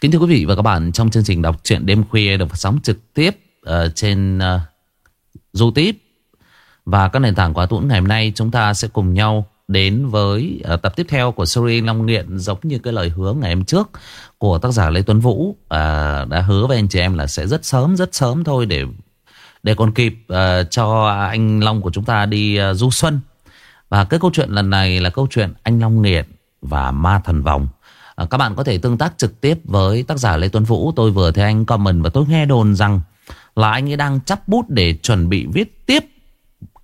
Kính thưa quý vị và các bạn, trong chương trình đọc truyện đêm khuya được phát sóng trực tiếp uh, trên uh, YouTube và các nền tảng quá Tuấn ngày hôm nay chúng ta sẽ cùng nhau đến với uh, tập tiếp theo của series Long Nghiện giống như cái lời hứa ngày hôm trước của tác giả Lê Tuấn Vũ. Uh, đã hứa với anh chị em là sẽ rất sớm rất sớm thôi để để còn kịp uh, cho anh Long của chúng ta đi uh, du xuân. Và cái câu chuyện lần này là câu chuyện anh Long Nghiện và ma thần vòng. Ờ, các bạn có thể tương tác trực tiếp với tác giả Lê Tuấn Vũ. Tôi vừa thấy anh comment và tôi nghe đồn rằng là anh ấy đang chắp bút để chuẩn bị viết tiếp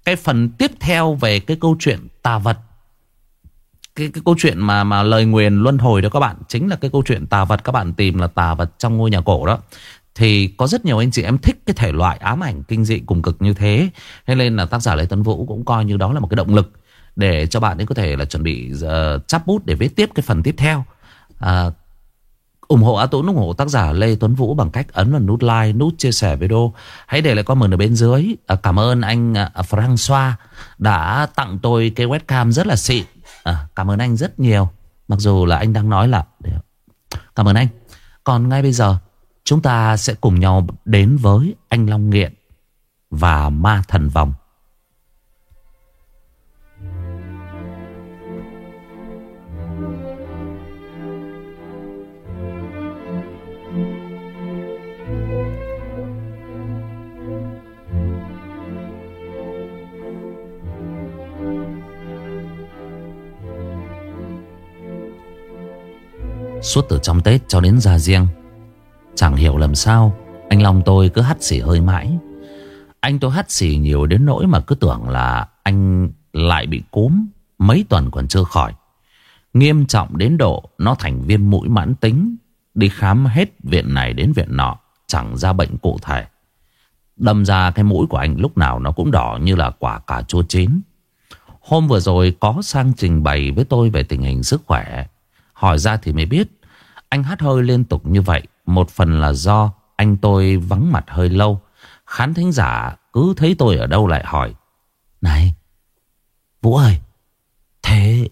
cái phần tiếp theo về cái câu chuyện tà vật. Cái, cái câu chuyện mà mà lời nguyền luân hồi đó các bạn chính là cái câu chuyện tà vật các bạn tìm là tà vật trong ngôi nhà cổ đó. Thì có rất nhiều anh chị em thích cái thể loại ám ảnh kinh dị cùng cực như thế. Thế nên là tác giả Lê Tuấn Vũ cũng coi như đó là một cái động lực để cho bạn ấy có thể là chuẩn bị uh, chắp bút để viết tiếp cái phần tiếp theo à, ủng hộ A Tuấn ủng hộ tác giả Lê Tuấn Vũ bằng cách ấn vào nút like, nút chia sẻ video. Hãy để lại comment ở bên dưới. À, cảm ơn anh à, François đã tặng tôi cái webcam rất là xịn. À, cảm ơn anh rất nhiều. Mặc dù là anh đang nói là cảm ơn anh. Còn ngay bây giờ chúng ta sẽ cùng nhau đến với anh Long Nghiện và Ma Thần Vòng. Suốt từ trong Tết cho đến già riêng. Chẳng hiểu làm sao, Anh Long tôi cứ hắt xỉ hơi mãi. Anh tôi hắt xỉ nhiều đến nỗi mà cứ tưởng là Anh lại bị cúm Mấy tuần còn chưa khỏi. Nghiêm trọng đến độ Nó thành viêm mũi mãn tính, Đi khám hết viện này đến viện nọ, Chẳng ra bệnh cụ thể. Đâm ra cái mũi của anh lúc nào Nó cũng đỏ như là quả cà chua chín. Hôm vừa rồi có sang trình bày với tôi về tình hình sức khỏe. Hỏi ra thì mới biết. Anh hát hơi liên tục như vậy. Một phần là do anh tôi vắng mặt hơi lâu. Khán thính giả cứ thấy tôi ở đâu lại hỏi. Này, Vũ ơi, Thế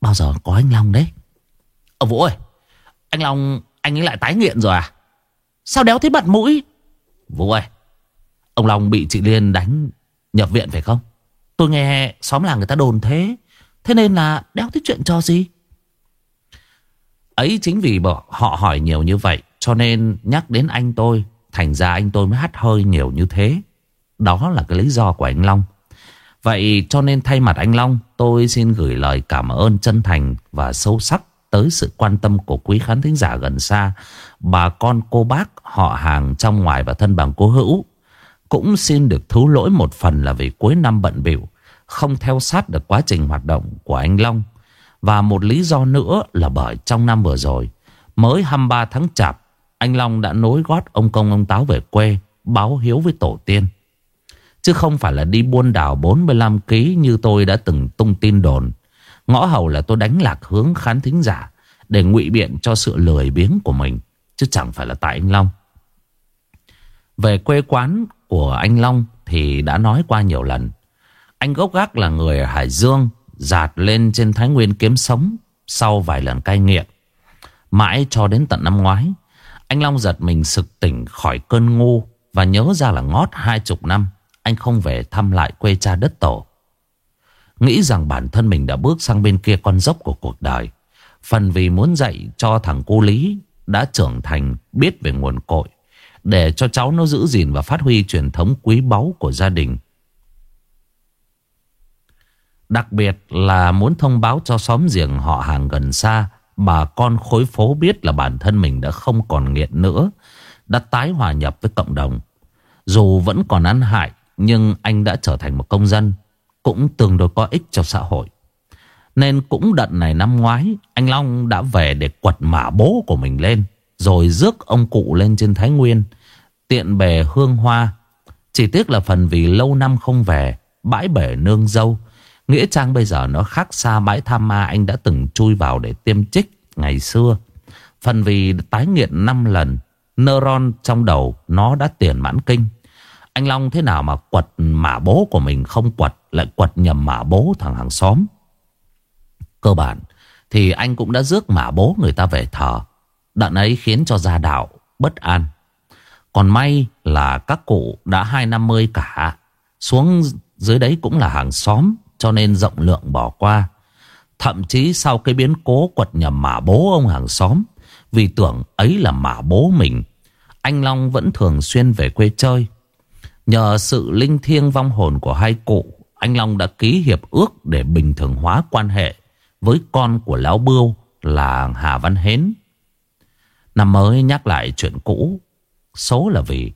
bao giờ có anh Long đấy? Ờ Vũ ơi, Anh Long, anh ấy lại tái nghiện rồi à? Sao đéo thấy bật mũi? Vũ ơi, Ông Long bị chị Liên đánh nhập viện phải không? Tôi nghe xóm làng người ta đồn thế. Thế nên là đéo thích chuyện cho gì? Ấy chính vì họ hỏi nhiều như vậy, Cho nên nhắc đến anh tôi, Thành ra anh tôi mới hắt hơi nhiều như thế. Đó là cái lý do của anh Long. Vậy cho nên thay mặt anh Long, Tôi xin gửi lời cảm ơn chân thành và sâu sắc Tới sự quan tâm của quý khán thính giả gần xa, Bà con cô bác, họ hàng trong ngoài và thân bằng cố hữu. Cũng xin được thú lỗi một phần là vì cuối năm bận biểu Không theo sát được quá trình hoạt động của anh Long và một lý do nữa là bởi trong năm vừa rồi, Mới 23 tháng chạp, Anh Long đã nối gót ông công ông táo về quê, Báo hiếu với tổ tiên. Chứ không phải là đi buôn đảo 45 kg Như tôi đã từng tung tin đồn. Ngõ hầu là tôi đánh lạc hướng khán thính giả Để ngụy biện cho sự lười biếng của mình, Chứ chẳng phải là tại anh Long. Về quê quán của anh Long Thì đã nói qua nhiều lần. Anh gốc gác là người ở Hải Dương dạt lên trên Thái Nguyên kiếm sống Sau vài lần cai nghiện. Mãi cho đến tận năm ngoái, Anh Long giật mình sực tỉnh khỏi cơn ngu Và nhớ ra là ngót hai chục năm, Anh không về thăm lại quê cha đất tổ. Nghĩ rằng bản thân mình đã bước sang bên kia con dốc của cuộc đời, Phần vì muốn dạy cho thằng cô Lý Đã trưởng thành biết về nguồn cội, Để cho cháu nó giữ gìn và phát huy truyền thống quý báu của gia đình Đặc biệt là muốn thông báo cho xóm giềng họ hàng gần xa, Bà con khối phố biết là bản thân mình đã không còn nghiện nữa, Đã tái hòa nhập với cộng đồng. Dù vẫn còn ăn hại, Nhưng anh đã trở thành một công dân, Cũng tương đối có ích cho xã hội. Nên cũng đợt này năm ngoái, Anh Long đã về để quật mả bố của mình lên, Rồi rước ông cụ lên trên Thái Nguyên, Tiện bề hương hoa. Chỉ tiếc là phần vì lâu năm không về, Bãi bể nương dâu Nghĩa Trang bây giờ nó khác xa bãi tham ma anh đã từng chui vào để tiêm chích ngày xưa. Phần vì tái nghiện 5 lần, neuron trong đầu nó đã tiền mãn kinh. Anh Long thế nào mà quật mả bố của mình không quật lại quật nhầm mả bố thằng hàng xóm. Cơ bản thì anh cũng đã rước mả bố người ta về thờ. Đợt ấy khiến cho gia đạo bất an Còn may là các cụ đã hai năm mươi cả Xuống dưới đấy cũng là hàng xóm cho nên rộng lượng bỏ qua. Thậm chí sau cái biến cố quật nhầm mả bố ông hàng xóm, Vì tưởng ấy là mả bố mình, Anh Long vẫn thường xuyên về quê chơi. Nhờ sự linh thiêng vong hồn của hai cụ, Anh Long đã ký hiệp ước để bình thường hóa quan hệ Với con của Lão Bưu là Hà Văn Hến. Năm mới nhắc lại chuyện cũ, Số là vì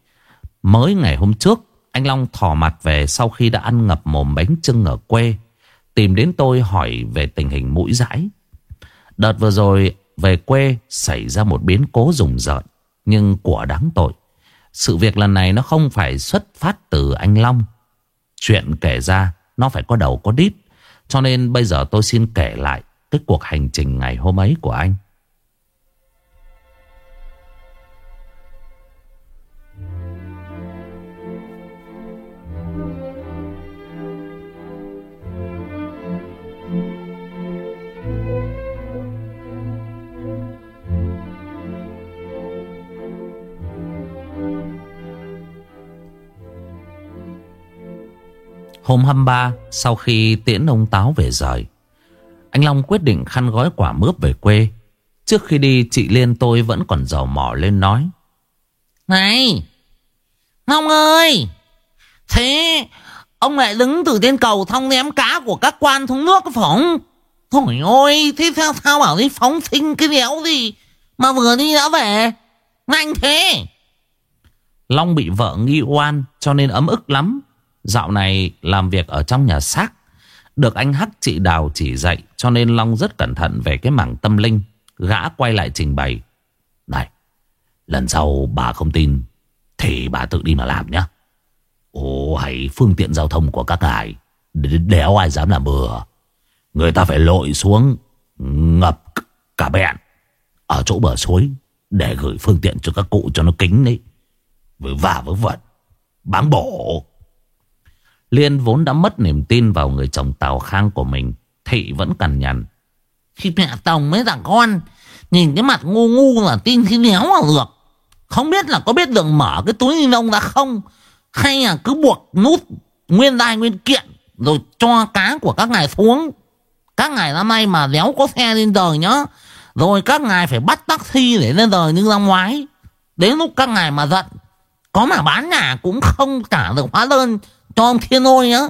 Mới ngày hôm trước anh Long thò mặt về sau khi đã ăn ngập mồm bánh trưng ở quê, Tìm đến tôi hỏi về tình hình mũi dãi. Đợt vừa rồi, về quê xảy ra một biến cố rùng rợn, Nhưng của đáng tội. Sự việc lần này nó không phải xuất phát từ anh Long. Chuyện kể ra, nó phải có đầu có đít. Cho nên bây giờ tôi xin kể lại Cái cuộc hành trình ngày hôm ấy của anh. Hôm 23 sau khi tiễn ông Táo về rời Anh Long quyết định khăn gói quả mướp về quê. Trước khi đi chị Liên tôi vẫn còn dò mỏ lên nói Này Long ơi! Thế Ông lại đứng từ trên cầu thong ném cá của các quan xuống nước cái phỏng Thôi ôi Thế sao, sao bảo đi phóng sinh cái đéo gì Mà vừa đi đã về? Nhanh thế! Long bị vợ nghi oan Cho nên ấm ức lắm Dạo này làm việc ở trong nhà xác. Được anh Hắc chị Đào chỉ dạy, Cho nên Long rất cẩn thận về cái mảng tâm linh. Gã quay lại trình bày. Này, Lần sau bà không tin, Thì bà tự đi mà làm nhá. Ồ hãy phương tiện giao thông của các ngài Đéo ai dám làm bừa. Người ta phải lội xuống, Ngập cả bẹn. Ở chỗ bờ suối, Để gửi phương tiện cho các cụ cho nó kính đấy. Với vả với vật Bám bổ. Liên vốn đã mất niềm tin vào người chồng Tào Khang của mình. Thị vẫn cằn nhằn. Khi mẹ Tòng mấy thằng con, nhìn cái mặt ngu ngu là tin khi néo là được. Không biết là có biết đường mở cái túi ni lông ra không hay là cứ buộc nút nguyên đai nguyên kiện rồi cho cá của các ngài xuống. Các ngài năm nay mà đéo có xe lên đời nhá. Rồi các ngài phải bắt taxi để lên đời như năm ngoái. Đến lúc các ngài mà giận, có mà bán nhà cũng không trả được hóa đơn cho ông Thiên ôi nhá.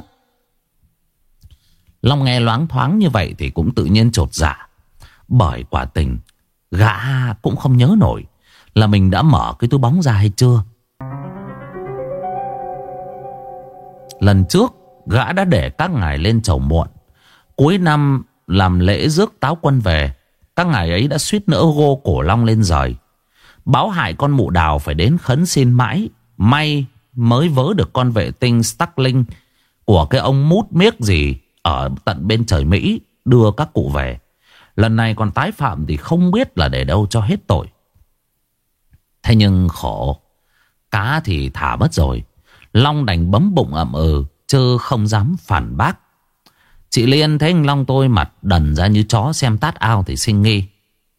Long nghe loáng thoáng như vậy thì cũng tự nhiên trột dạ. Bởi quả tình, gã cũng không nhớ nổi là mình đã mở cái túi bóng ra hay chưa. Lần trước, gã đã để các ngài lên chầu muộn. Cuối năm làm lễ rước táo quân về, các ngài ấy đã suýt nữa gô cổ Long lên rời. Báo hại con mụ đào phải đến khấn xin mãi. May mới vớ được con vệ tinh Starlink của cái ông mút miếc gì ở tận bên trời Mỹ đưa các cụ về. Lần này còn tái phạm thì không biết là để đâu cho hết tội. Thế nhưng khổ, cá thì thả mất rồi. Long đành bấm bụng ậm ừ, chứ không dám phản bác. Chị Liên thấy anh Long tôi mặt đần ra như chó xem tát ao thì sinh nghi.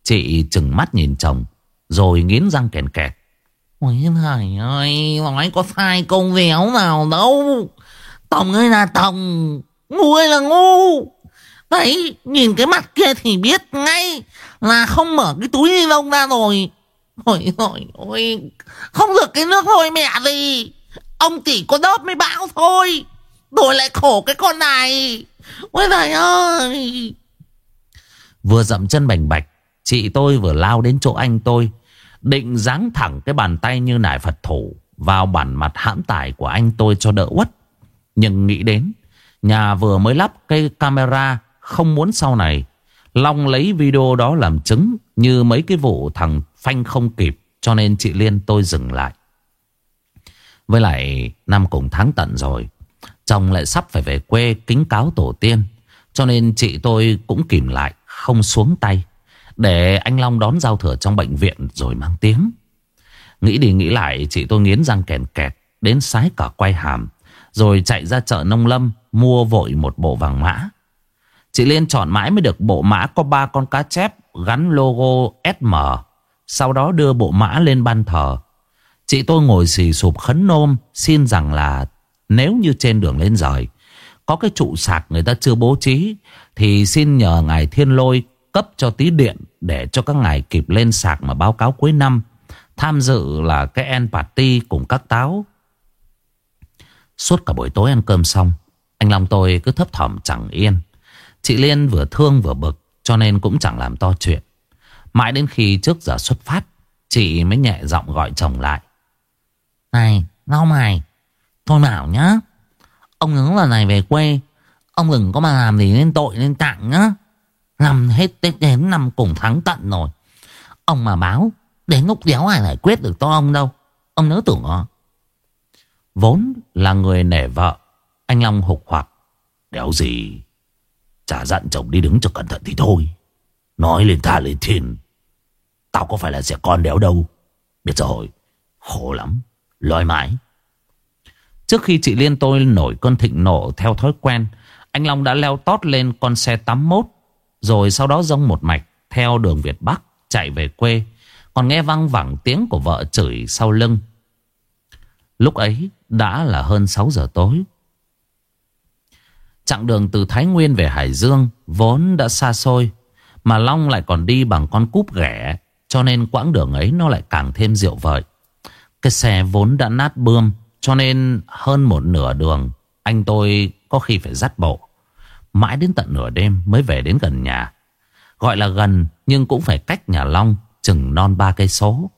Chị chừng mắt nhìn chồng, rồi nghiến răng kèn kẹt. Ôi thầy ơi, nói có sai công véo nào đâu. Tổng ơi là tổng, ngu ơi là ngu. Đấy, nhìn cái mặt kia thì biết ngay là không mở cái túi ni lông ra rồi. Ôi ôi ôi, không được cái nước thôi mẹ gì. Ông chỉ có đớp mới bão thôi. Rồi lại khổ cái con này. Ôi thầy ơi. Vừa dậm chân bành bạch, chị tôi vừa lao đến chỗ anh tôi. Định giáng thẳng cái bàn tay như nải Phật thủ Vào bản mặt hãm tải của anh tôi cho đỡ uất. Nhưng nghĩ đến, Nhà vừa mới lắp cây camera Không muốn sau này, Long lấy video đó làm chứng Như mấy cái vụ thằng phanh không kịp, Cho nên chị Liên tôi dừng lại. Với lại Năm cùng tháng tận rồi, Chồng lại sắp phải về quê kính cáo tổ tiên, Cho nên chị tôi cũng kìm lại, Không xuống tay để anh Long đón giao thừa trong bệnh viện rồi mang tiếng. Nghĩ đi nghĩ lại, chị tôi nghiến răng kèn kẹt, Đến sái cả quay hàm, Rồi chạy ra chợ nông lâm Mua vội một bộ vàng mã. Chị Liên chọn mãi mới được bộ mã Có ba con cá chép gắn logo SM Sau đó đưa bộ mã lên ban thờ. Chị tôi ngồi xì sụp khấn nôm, Xin rằng là Nếu như trên đường lên rời, Có cái trụ sạc người ta chưa bố trí, Thì xin nhờ ngài thiên lôi Cấp cho tí điện Để cho các ngài kịp lên sạc mà báo cáo cuối năm. Tham dự là cái en party cùng các táo. Suốt cả buổi tối ăn cơm xong, Anh Long tôi cứ thấp thỏm chẳng yên. Chị Liên vừa thương vừa bực, Cho nên cũng chẳng làm to chuyện. Mãi đến khi trước giờ xuất phát, Chị mới nhẹ giọng gọi chồng lại. Này Long mày Thôi bảo nhá, Ông nhớ lần này về quê, Ông đừng có mà làm gì nên tội nên tặng nhá. Năm hết Tết đến năm cùng tháng tận rồi. Ông mà báo Đến lúc đéo ai giải quyết được to ông đâu. Ông nhớ tưởng nó Vốn là người nể vợ, Anh Long hục hoặc. Đéo gì? Chả dặn chồng đi đứng cho cẩn thận thì thôi. Nói lên tha lên thiên Tao có phải là trẻ con đéo đâu. Biết rồi, Khổ lắm. Lôi mãi. Trước khi chị Liên tôi nổi cơn thịnh nộ theo thói quen, Anh Long đã leo tót lên con xe 81 rồi sau đó dông một mạch Theo đường Việt Bắc chạy về quê. Còn nghe văng vẳng tiếng của vợ chửi sau lưng. Lúc ấy đã là hơn 6 giờ tối. Chặng đường từ Thái Nguyên về Hải Dương Vốn đã xa xôi, Mà Long lại còn đi bằng con cúp ghẻ Cho nên quãng đường ấy nó lại càng thêm rượu vợi. Cái xe vốn đã nát bươm, Cho nên hơn một nửa đường Anh tôi có khi phải dắt bộ. Mãi đến tận nửa đêm mới về đến gần nhà. Gọi là gần, Nhưng cũng phải cách nhà Long Chừng non ba cây số.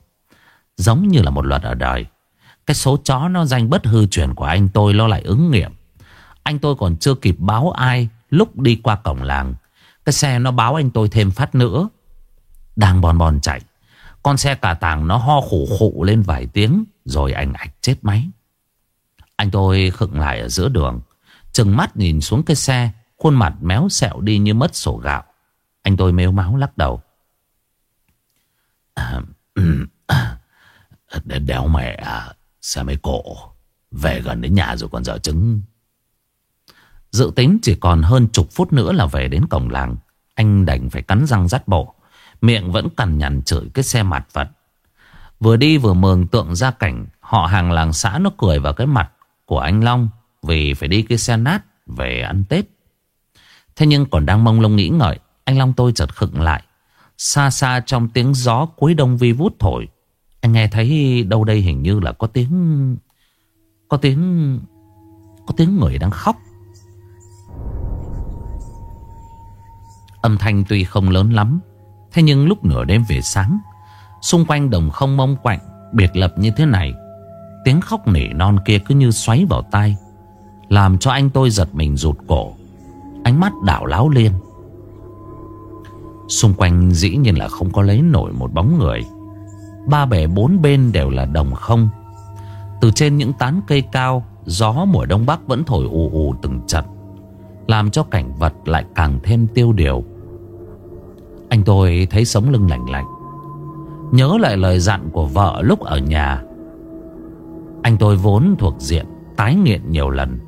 Giống như là một luật ở đời. Cái số chó nó danh bất hư truyền của anh tôi Nó lại ứng nghiệm. Anh tôi còn chưa kịp báo ai Lúc đi qua cổng làng. Cái xe nó báo anh tôi thêm phát nữa. Đang bon bon chạy, Con xe cả tàng nó ho khủ khụ lên vài tiếng Rồi anh ạch chết máy. Anh tôi khựng lại ở giữa đường Chừng mắt nhìn xuống cái xe Khuôn mặt méo xẹo đi như mất sổ gạo. Anh tôi mếu máu lắc đầu. À, Đéo mẹ à, Xe mấy cổ Về gần đến nhà rồi còn dở trứng Dự tính chỉ còn hơn chục phút nữa là về đến cổng làng. Anh đành phải cắn răng dắt bộ. Miệng vẫn cằn nhằn chửi cái xe mặt vật. Vừa đi vừa mường tượng ra cảnh Họ hàng làng xã nó cười vào cái mặt của anh Long Vì phải đi cái xe nát về ăn Tết. Thế nhưng còn đang mông lung nghĩ ngợi, Anh Long tôi chợt khựng lại. Xa xa trong tiếng gió cuối đông vi vút thổi, Anh nghe thấy đâu đây hình như là có tiếng Có tiếng Có tiếng người đang khóc. Âm thanh tuy không lớn lắm, Thế nhưng lúc nửa đêm về sáng, Xung quanh đồng không mông quạnh, Biệt lập như thế này. Tiếng khóc nỉ non kia cứ như xoáy vào tai, Làm cho anh tôi giật mình rụt cổ. Ánh mắt đảo láo liên Xung quanh dĩ nhiên là không có lấy nổi một bóng người. Ba bể bốn bên đều là đồng không. Từ trên những tán cây cao, Gió mùa đông bắc vẫn thổi ù ù từng trận, Làm cho cảnh vật lại càng thêm tiêu điều. Anh tôi thấy sống lưng lạnh lạnh, Nhớ lại lời dặn của vợ lúc ở nhà. Anh tôi vốn thuộc diện tái nghiện nhiều lần,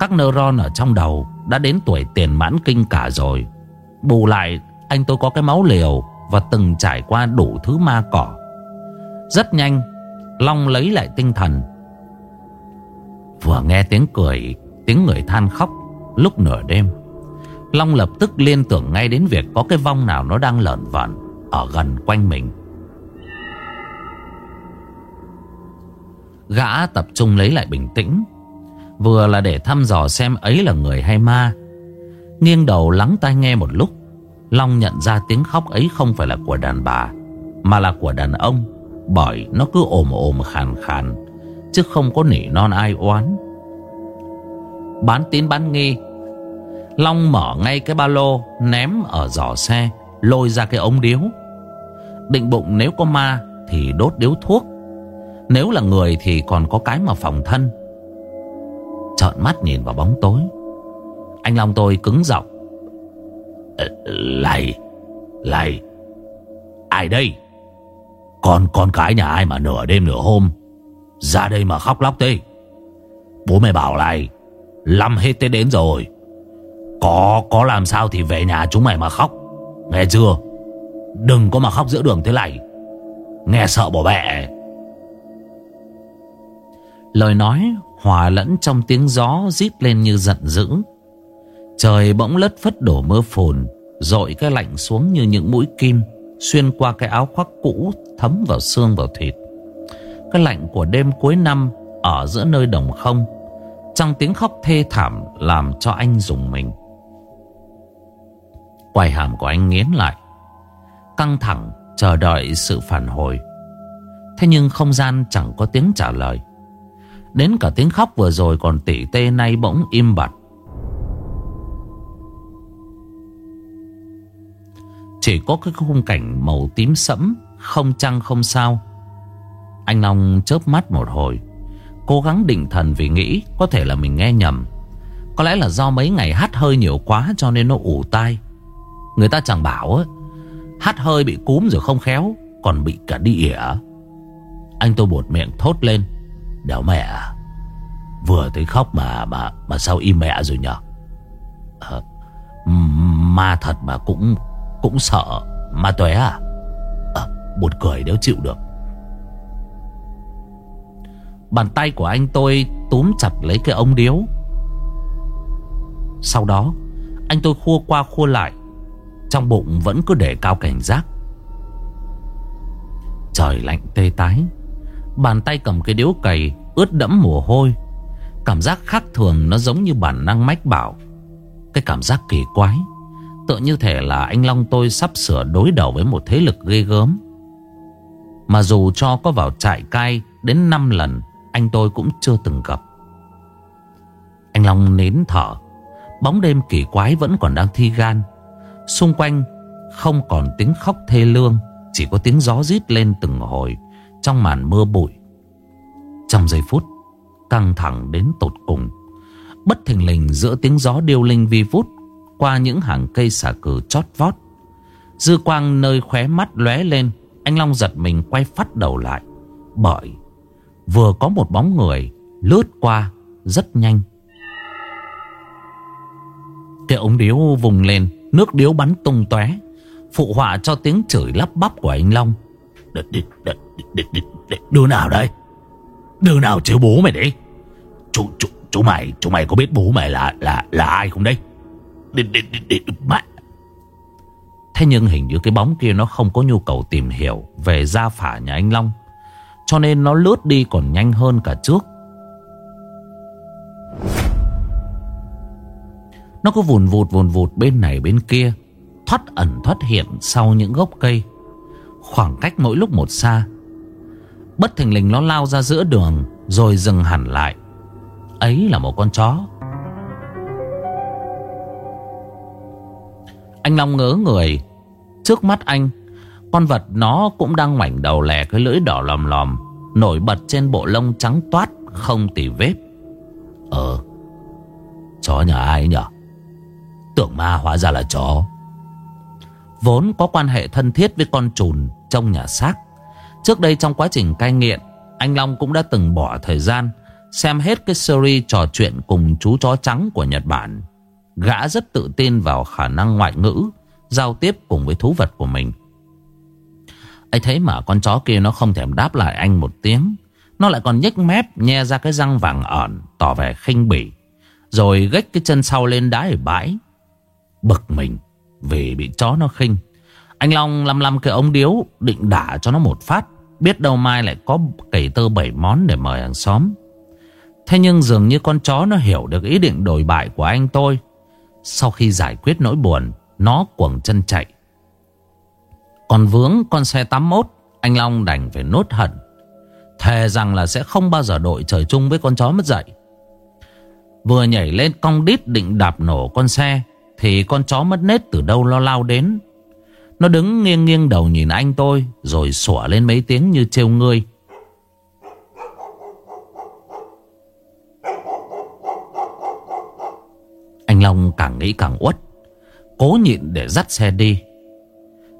Các neuron ở trong đầu đã đến tuổi tiền mãn kinh cả rồi. Bù lại, anh tôi có cái máu liều Và từng trải qua đủ thứ ma cỏ. Rất nhanh, Long lấy lại tinh thần. Vừa nghe tiếng cười, Tiếng người than khóc, Lúc nửa đêm, Long lập tức liên tưởng ngay đến việc Có cái vong nào nó đang lợn vợn Ở gần quanh mình. Gã tập trung lấy lại bình tĩnh Vừa là để thăm dò xem ấy là người hay ma. Nghiêng đầu lắng tai nghe một lúc, Long nhận ra tiếng khóc ấy không phải là của đàn bà, Mà là của đàn ông, Bởi nó cứ ồm ồm khàn khàn, Chứ không có nỉ non ai oán. Bán tín bán nghi, Long mở ngay cái ba lô, Ném ở giỏ xe, Lôi ra cái ống điếu. Định bụng nếu có ma Thì đốt điếu thuốc, Nếu là người thì còn có cái mà phòng thân. Trợn mắt nhìn vào bóng tối. Anh Long tôi cứng giọng. Ờ, lầy lầy, Ai đây? Con con cái nhà ai mà nửa đêm nửa hôm Ra đây mà khóc lóc thế? Bố mày bảo lầy, Lâm hết tới đến rồi. Có có làm sao thì về nhà chúng mày mà khóc. Nghe chưa? Đừng có mà khóc giữa đường thế này. Nghe sợ bỏ mẹ. Lời nói hòa lẫn trong tiếng gió rít lên như giận dữ. Trời bỗng lất phất đổ mưa phùn Rội cái lạnh xuống như những mũi kim, Xuyên qua cái áo khoác cũ, Thấm vào xương vào thịt. Cái lạnh của đêm cuối năm Ở giữa nơi đồng không, Trong tiếng khóc thê thảm Làm cho anh dùng mình. Quài hàm của anh nghiến lại, Căng thẳng chờ đợi sự phản hồi. Thế nhưng không gian chẳng có tiếng trả lời. Đến cả tiếng khóc vừa rồi còn tỉ tê nay bỗng im bặt. Chỉ có cái khung cảnh màu tím sẫm, Không trăng không sao. Anh Long chớp mắt một hồi, Cố gắng định thần vì nghĩ Có thể là mình nghe nhầm. Có lẽ là do mấy ngày hát hơi nhiều quá Cho nên nó ủ tai. Người ta chẳng bảo á, Hát hơi bị cúm rồi không khéo, Còn bị cả đi ỉa. Anh tôi buột miệng thốt lên. Đéo mẹ à? Vừa thấy khóc mà mà mà sao im mẹ rồi nhở? À, Ma thật mà cũng cũng sợ. Ma tuế à? À Buồn cười nếu chịu được. Bàn tay của anh tôi túm chặt lấy cái ống điếu. Sau đó Anh tôi khua qua khua lại. Trong bụng vẫn cứ để cao cảnh giác. Trời lạnh tê tái. Bàn tay cầm cái điếu cày, Ướt đẫm mồ hôi. Cảm giác khác thường nó giống như bản năng mách bảo. Cái cảm giác kỳ quái, Tựa như thể là anh Long tôi sắp sửa đối đầu với một thế lực ghê gớm. Mà dù cho có vào trại cai đến 5 lần, Anh tôi cũng chưa từng gặp. Anh Long nến thở, Bóng đêm kỳ quái vẫn còn đang thi gan. Xung quanh không còn tiếng khóc thê lương, Chỉ có tiếng gió rít lên từng hồi. Trong màn mưa bụi. Trong giây phút, Căng thẳng đến tột cùng, Bất thình lình giữa tiếng gió điêu linh vi vút Qua những hàng cây xả cừ chót vót. Dư quang nơi khóe mắt lóe lên, Anh Long giật mình quay phát đầu lại, Bởi Vừa có một bóng người Lướt qua rất nhanh. Cái ống điếu vùng lên, Nước điếu bắn tung tóe, Phụ họa cho tiếng chửi lắp bắp của anh Long. Đứa nào đây Đứa nào chứ bố mày đấy? Chú, chú, chú mày Chú mày có biết bố mày là là là ai không đây đi, đi, đi, đi, mẹ. Thế nhưng hình như cái bóng kia nó không có nhu cầu tìm hiểu Về gia phả nhà anh Long Cho nên nó lướt đi còn nhanh hơn cả trước. Nó cứ vùn vụt vùn vụt bên này bên kia Thoát ẩn thoát hiện sau những gốc cây. Khoảng cách mỗi lúc một xa. Bất thình lình nó lao ra giữa đường, Rồi dừng hẳn lại. Ấy là một con chó. Anh Long ngớ người. Trước mắt anh, Con vật nó cũng đang ngoảnh đầu lè cái lưỡi đỏ lòm lòm, Nổi bật trên bộ lông trắng toát, Không tỉ vết. Ờ Chó nhà ai nhở? Tưởng ma hóa ra là chó. Vốn có quan hệ thân thiết với con trùn trong nhà xác. Trước đây trong quá trình cai nghiện, Anh Long cũng đã từng bỏ thời gian Xem hết cái series trò chuyện cùng chú chó trắng của Nhật Bản. Gã rất tự tin vào khả năng ngoại ngữ, Giao tiếp cùng với thú vật của mình. Anh thấy mà con chó kia nó không thèm đáp lại anh một tiếng. Nó lại còn nhếch mép Nhe ra cái răng vàng ẩn, Tỏ vẻ khinh bỉ, Rồi gách cái chân sau lên đá ở bãi. Bực mình Vì bị chó nó khinh. Anh Long lăm lăm cái ống điếu Định đả cho nó một phát. Biết đâu mai lại có cầy tơ bảy món để mời hàng xóm. Thế nhưng dường như con chó nó hiểu được ý định đổi bại của anh tôi. Sau khi giải quyết nỗi buồn, Nó quẳng chân chạy. Còn vướng con xe 81 Anh Long đành phải nốt hận. Thề rằng là sẽ không bao giờ đội trời chung với con chó mất dậy Vừa nhảy lên cong đít định đạp nổ con xe, Thì con chó mất nết từ đâu lo lao đến. Nó đứng nghiêng nghiêng đầu nhìn anh tôi, Rồi sủa lên mấy tiếng như trêu ngươi. Anh Long càng nghĩ càng uất, Cố nhịn để dắt xe đi.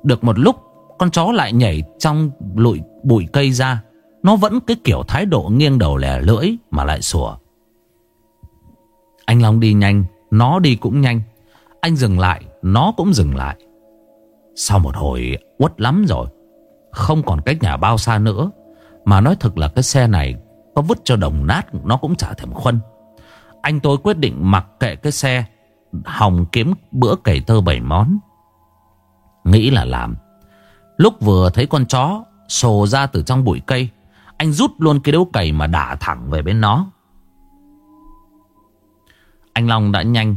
Được một lúc, Con chó lại nhảy trong lụi bụi cây ra. Nó vẫn cái kiểu thái độ nghiêng đầu lẻ lưỡi Mà lại sủa. Anh Long đi nhanh, Nó đi cũng nhanh. Anh dừng lại, Nó cũng dừng lại. Sau một hồi uất lắm rồi, Không còn cách nhà bao xa nữa. Mà nói thật là cái xe này Có vứt cho đồng nát, Nó cũng chả thèm khuân. Anh tôi quyết định mặc kệ cái xe, Hòng kiếm bữa cày tơ bảy món. Nghĩ là làm. Lúc vừa thấy con chó Sồ ra từ trong bụi cây, Anh rút luôn cái đấu cày mà đả thẳng về bên nó. Anh Long đã nhanh.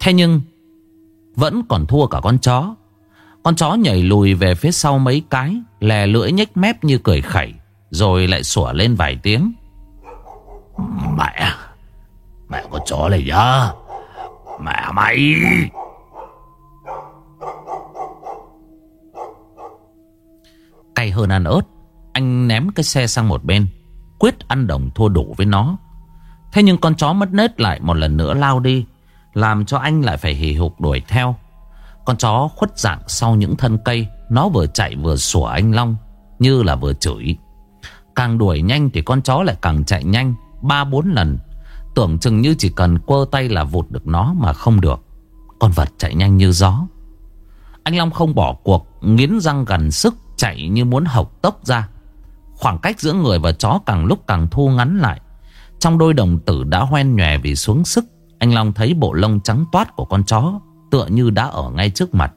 Thế nhưng Vẫn còn thua cả con chó. Con chó nhảy lùi về phía sau mấy cái, Lè lưỡi nhếch mép như cười khẩy, Rồi lại sủa lên vài tiếng. Mẹ Mẹ con chó này nhá, Mẹ mày. Cay hơn ăn ớt, Anh ném cái xe sang một bên, Quyết ăn đồng thua đủ với nó. Thế nhưng con chó mất nết lại một lần nữa lao đi, Làm cho anh lại phải hì hục đuổi theo. Con chó khuất dạng sau những thân cây, Nó vừa chạy vừa sủa anh Long, Như là vừa chửi. Càng đuổi nhanh thì con chó lại càng chạy nhanh, Ba bốn lần. Tưởng chừng như chỉ cần quơ tay là vụt được nó mà không được. Con vật chạy nhanh như gió. Anh Long không bỏ cuộc, Nghiến răng gần sức, Chạy như muốn hộc tốc ra. Khoảng cách giữa người và chó càng lúc càng thu ngắn lại. Trong đôi đồng tử đã hoen nhòe vì xuống sức, Anh Long thấy bộ lông trắng toát của con chó. Tựa như đã ở ngay trước mặt.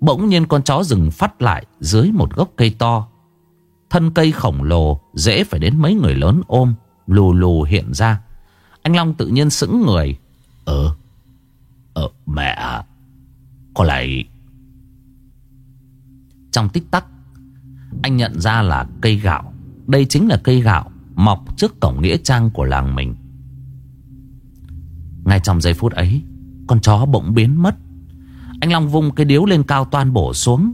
Bỗng nhiên con chó dừng phát lại Dưới một gốc cây to. Thân cây khổng lồ, Dễ phải đến mấy người lớn ôm, Lù lù hiện ra. Anh Long tự nhiên sững người. Ờ Ờ mẹ Có lại Trong tích tắc, Anh nhận ra là cây gạo. Đây chính là cây gạo Mọc trước cổng nghĩa trang của làng mình. Ngay trong giây phút ấy con chó bỗng biến mất. Anh Long vung cái điếu lên cao toan bổ xuống.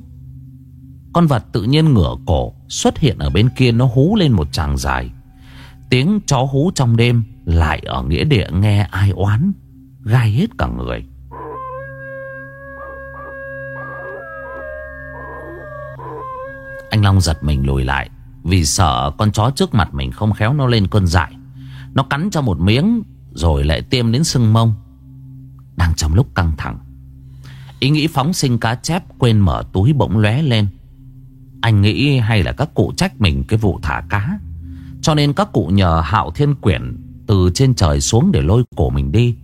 Con vật tự nhiên ngửa cổ, Xuất hiện ở bên kia, nó hú lên một tràng dài. Tiếng chó hú trong đêm Lại ở nghĩa địa nghe ai oán, Gai hết cả người. Anh Long giật mình lùi lại, Vì sợ con chó trước mặt mình không khéo nó lên cơn dại. Nó cắn cho một miếng, Rồi lại tiêm đến sưng mông. Đang trong lúc căng thẳng. Ý nghĩ phóng sinh cá chép Quên mở túi bỗng lóe lên. Anh nghĩ hay là các cụ trách mình Cái vụ thả cá. Cho nên các cụ nhờ Hạo Thiên Quyển Từ trên trời xuống để lôi cổ mình đi.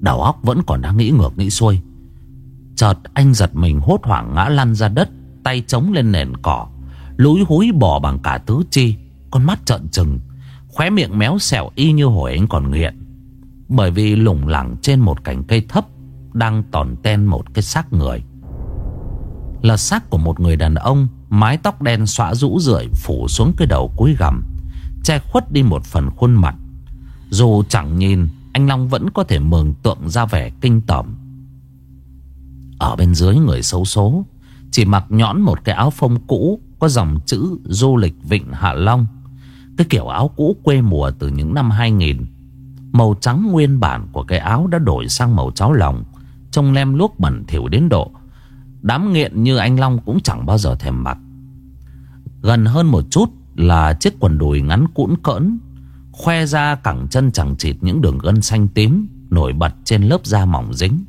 Đầu óc vẫn còn đang nghĩ ngược, nghĩ xuôi. Chợt anh giật mình hốt hoảng ngã lăn ra đất, Tay chống lên nền cỏ. Lúi húi bò bằng cả tứ chi, Con mắt trợn trừng, Khóe miệng méo xẹo y như hồi anh còn nghiện. Bởi vì lủng lẳng trên một cành cây thấp Đang tòn ten một cái xác người. Là xác của một người đàn ông, Mái tóc đen xõa rũ rượi Phủ xuống cái đầu cúi gằm, Che khuất đi một phần khuôn mặt. Dù chẳng nhìn, Anh Long vẫn có thể mường tượng ra vẻ kinh tởm. Ở bên dưới người xấu số, Chỉ mặc nhõn một cái áo phông cũ Có dòng chữ du lịch Vịnh Hạ Long. Cái kiểu áo cũ quê mùa từ những năm 2000 Màu trắng nguyên bản của cái áo đã đổi sang màu cháo lòng, Trông lem luốc bẩn thỉu đến độ. Đám nghiện như anh Long cũng chẳng bao giờ thèm mặc. Gần hơn một chút là chiếc quần đùi ngắn cũn cỡn, Khoe ra cẳng chân chẳng chịt những đường gân xanh tím Nổi bật trên lớp da mỏng dính.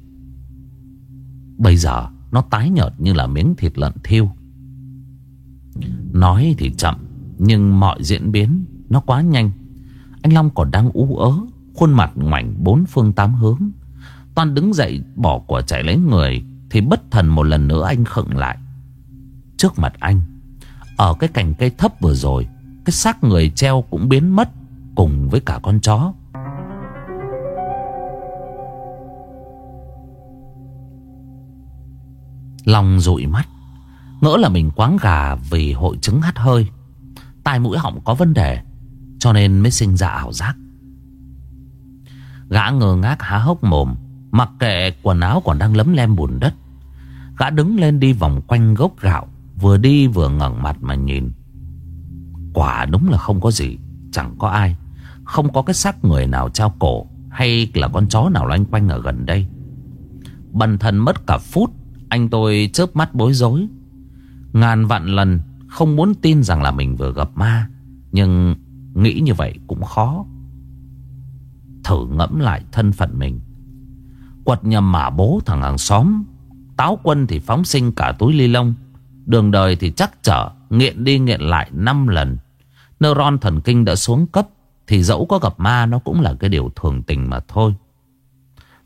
Bây giờ nó tái nhợt như là miếng thịt lợn thiêu. Nói thì chậm, Nhưng mọi diễn biến Nó quá nhanh. Anh Long còn đang ú ớ Khuôn mặt ngoảnh bốn phương tám hướng. Toàn đứng dậy bỏ của chạy lấy người, Thì bất thần một lần nữa anh khựng lại. Trước mặt anh, Ở cái cành cây thấp vừa rồi, Cái xác người treo cũng biến mất Cùng với cả con chó. Long dụi mắt, Ngỡ là mình quáng gà vì hội chứng hắt hơi. Tai mũi họng có vấn đề, Cho nên mới sinh ra ảo giác. Gã ngơ ngác há hốc mồm, Mặc kệ quần áo còn đang lấm lem bùn đất. Gã đứng lên đi vòng quanh gốc gạo, Vừa đi vừa ngẩng mặt mà nhìn. Quả đúng là không có gì, Chẳng có ai. Không có cái xác người nào trao cổ Hay là con chó nào loanh quanh ở gần đây. Bần thần mất cả phút, Anh tôi chớp mắt bối rối. Ngàn vạn lần Không muốn tin rằng là mình vừa gặp ma, Nhưng nghĩ như vậy cũng khó. Thử ngẫm lại thân phận mình. Quật nhầm mả bố thằng hàng xóm, Táo quân thì phóng sinh cả túi ly lông. Đường đời thì chắc trở, Nghiện đi nghiện lại 5 lần. Neuron thần kinh đã xuống cấp, Thì dẫu có gặp ma nó cũng là cái điều thường tình mà thôi.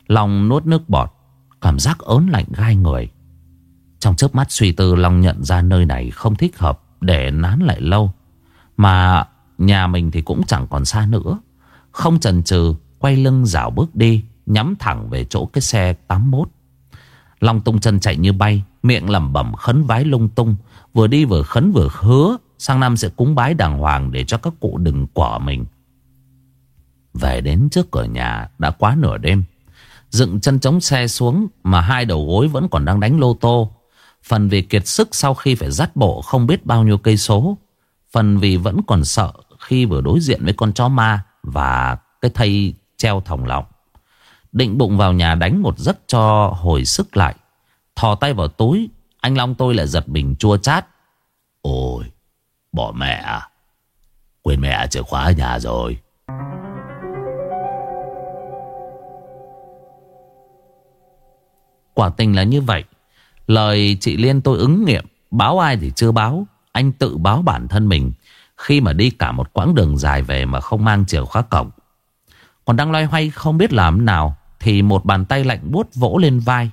Long nuốt nước bọt, Cảm giác ớn lạnh gai người. Trong chớp mắt suy tư, Long nhận ra nơi này không thích hợp Để nán lại lâu. Mà nhà mình thì cũng chẳng còn xa nữa. Không chần chừ Quay lưng dạo bước đi, Nhắm thẳng về chỗ cái xe 81 Long tung chân chạy như bay, Miệng lẩm bẩm khấn vái lung tung, Vừa đi vừa khấn vừa hứa Sang năm sẽ cúng bái đàng hoàng Để cho các cụ đừng quả mình. Về đến trước cửa nhà, Đã quá nửa đêm. Dựng chân chống xe xuống Mà hai đầu gối vẫn còn đang đánh lô tô. Phần vì kiệt sức sau khi phải dắt bộ Không biết bao nhiêu cây số. Phần vì vẫn còn sợ Khi vừa đối diện với con chó ma Và cái thây treo thòng lọng. Định bụng vào nhà đánh một giấc cho hồi sức lại. Thò tay vào túi, Anh Long tôi lại giật mình chua chát. Ôi, Bỏ mẹ à? Quên mẹ chìa khóa ở nhà rồi. Quả tình là như vậy. Lời chị Liên tôi ứng nghiệm, Báo ai thì chưa báo. Anh tự báo bản thân mình. Khi mà đi cả một quãng đường dài về Mà không mang chìa khóa cổng còn đang loay hoay không biết làm nào Thì một bàn tay lạnh buốt vỗ lên vai.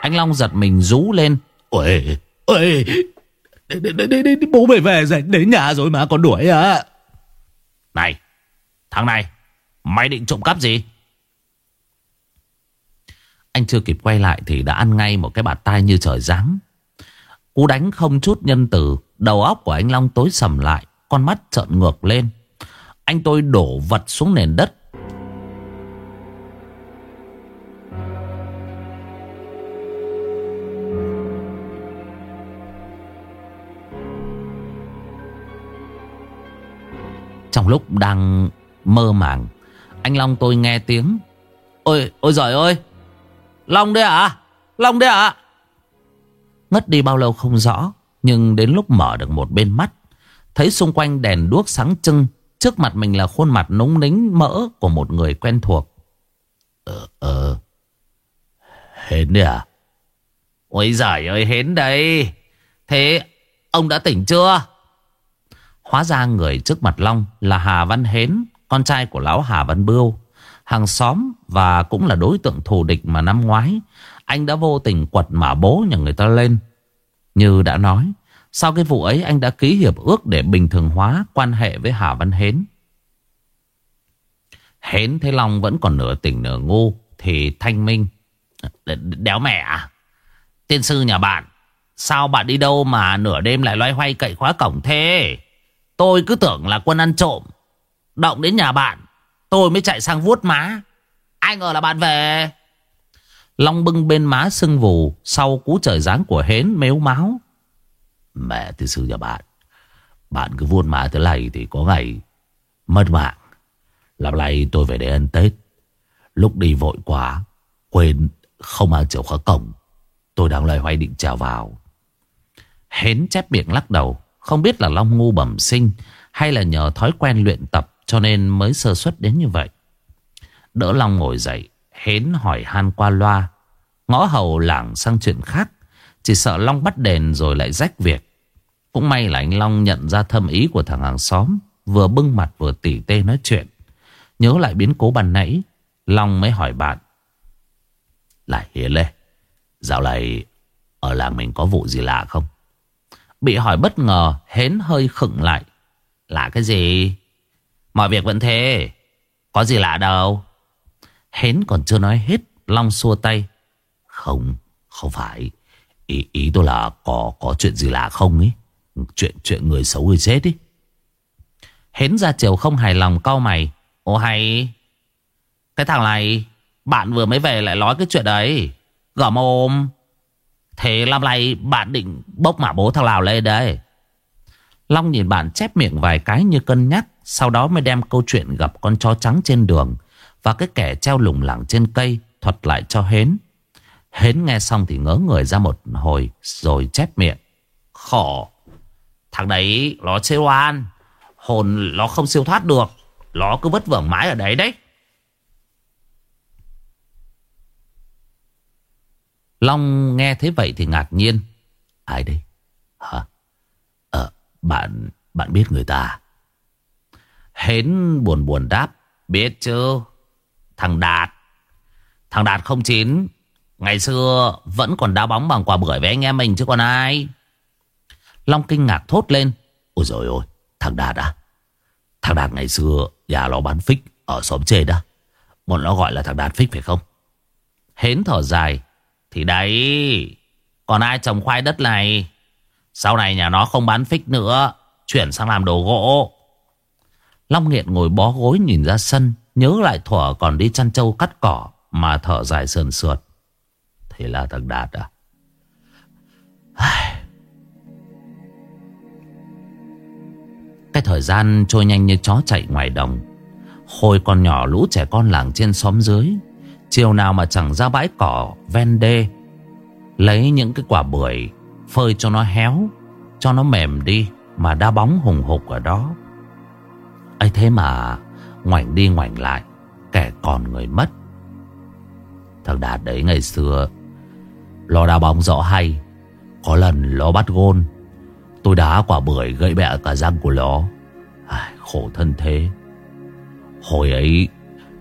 Anh Long giật mình rú lên. Ôi Ôi Bố mày về rồi Đến nhà rồi mà còn đuổi à. Này Thằng này Mày định trộm cắp gì? Anh chưa kịp quay lại Thì đã ăn ngay một cái bạt tay như trời giáng. Cú đánh không chút nhân từ Đầu óc của anh Long tối sầm lại Con mắt trợn ngược lên. Anh tôi đổ vật xuống nền đất Trong lúc đang mơ màng. Anh Long tôi nghe tiếng. Ôi, ôi giời ơi! Long đấy à Long đấy à Ngất đi bao lâu không rõ Nhưng đến lúc mở được một bên mắt Thấy xung quanh đèn đuốc sáng trưng Trước mặt mình là khuôn mặt núng nính mỡ Của một người quen thuộc. Ờ, ờ. Hến đấy à Ôi giời ơi Hến đây! Thế ông đã tỉnh chưa? Hóa ra người trước mặt Long là Hà Văn Hến, con trai của lão Hà Văn Bưu, hàng xóm và cũng là đối tượng thù địch mà năm ngoái anh đã vô tình quật mả bố nhà người ta lên. Như đã nói, sau cái vụ ấy anh đã ký hiệp ước để bình thường hóa quan hệ với Hà Văn Hến. Hến thấy Long vẫn còn nửa tỉnh nửa ngu thì thanh minh. Đéo mẹ à? Tiên sư nhà bạn, sao bạn đi đâu mà nửa đêm lại loay hoay cậy khóa cổng thế? Tôi cứ tưởng là quân ăn trộm. Động đến nhà bạn, Tôi mới chạy sang vuốt má. Ai ngờ là bạn về. Long bưng bên má sưng vù Sau cú trời giáng của hến mếu máu. Mẹ từ sư nhà bạn. Bạn cứ vuốt má thế này Thì có ngày mất mạng. Làm này tôi về để ăn Tết. Lúc đi vội quá, Quên không mang chìa khóa cổng. Tôi đang loay hoay định trèo vào. Hến chép miệng lắc đầu không biết là Long ngu bẩm sinh hay là nhờ thói quen luyện tập cho nên mới sơ suất đến như vậy. Đỡ Long ngồi dậy, hến hỏi han qua loa. Ngõ hầu lảng sang chuyện khác, chỉ sợ Long bắt đèn rồi lại rách việc. Cũng may là anh Long nhận ra thâm ý của thằng hàng xóm, vừa bưng mặt vừa tỉ tê nói chuyện. Nhớ lại biến cố ban nãy, Long mới hỏi bạn. Lại Hiền Lê, dạo này ở làng mình có vụ gì lạ không? Bị hỏi bất ngờ Hến hơi khựng lại. Là cái gì? Mọi việc vẫn thế. Có gì lạ đâu. Hến còn chưa nói hết Long xua tay. Không không phải. Ý, ý tôi là có có chuyện gì lạ không ấy Chuyện chuyện người xấu người chết ấy Hến ra chiều không hài lòng cau mày. Ồ hay. Cái thằng này Bạn vừa mới về lại nói cái chuyện đấy. Gõ mồm. Thế năm nay bạn định bốc mả bố thằng Lào lên đấy. Long nhìn bạn chép miệng vài cái như cân nhắc. Sau đó mới đem câu chuyện gặp con chó trắng trên đường. Và cái kẻ treo lủng lẳng trên cây thuật lại cho Hến. Hến nghe xong thì ngớ người ra một hồi rồi chép miệng. Khổ. Thằng đấy nó siêu oan Hồn nó không siêu thoát được. Nó cứ vất vưởng mãi ở đấy đấy. Long nghe thế vậy thì ngạc nhiên. Ai đây? Hả? Ờ, bạn, bạn biết người ta. À? Hến buồn buồn đáp. Biết chứ. Thằng Đạt. Thằng Đạt không chín. Ngày xưa vẫn còn đá bóng bằng quả bưởi với anh em mình chứ còn ai. Long kinh ngạc thốt lên. Ôi dồi ôi, thằng Đạt à? Thằng Đạt ngày xưa nhà nó bán phích ở xóm trên đó. Bọn nó gọi là thằng Đạt phích phải không? Hến thở dài. Thì đấy, còn ai trồng khoai đất này? Sau này nhà nó không bán phích nữa, chuyển sang làm đồ gỗ. Long Nghiện ngồi bó gối nhìn ra sân, nhớ lại thuở còn đi chăn trâu cắt cỏ mà thở dài sườn sượt. Thế là thằng Đạt à? Cái thời gian trôi nhanh như chó chạy ngoài đồng. Hồi còn nhỏ lũ trẻ con làng trên xóm dưới Chiều nào mà chẳng ra bãi cỏ ven đê, Lấy những cái quả bưởi, Phơi cho nó héo, Cho nó mềm đi Mà đá bóng hùng hục ở đó. Ấy thế mà, Ngoảnh đi ngoảnh lại, Kẻ còn người mất. Thằng Đạt đấy ngày xưa Lo đá bóng rõ hay, Có lần nó bắt gôn, Tôi đá quả bưởi gãy bẹ cả răng của nó Khổ thân thế. Hồi ấy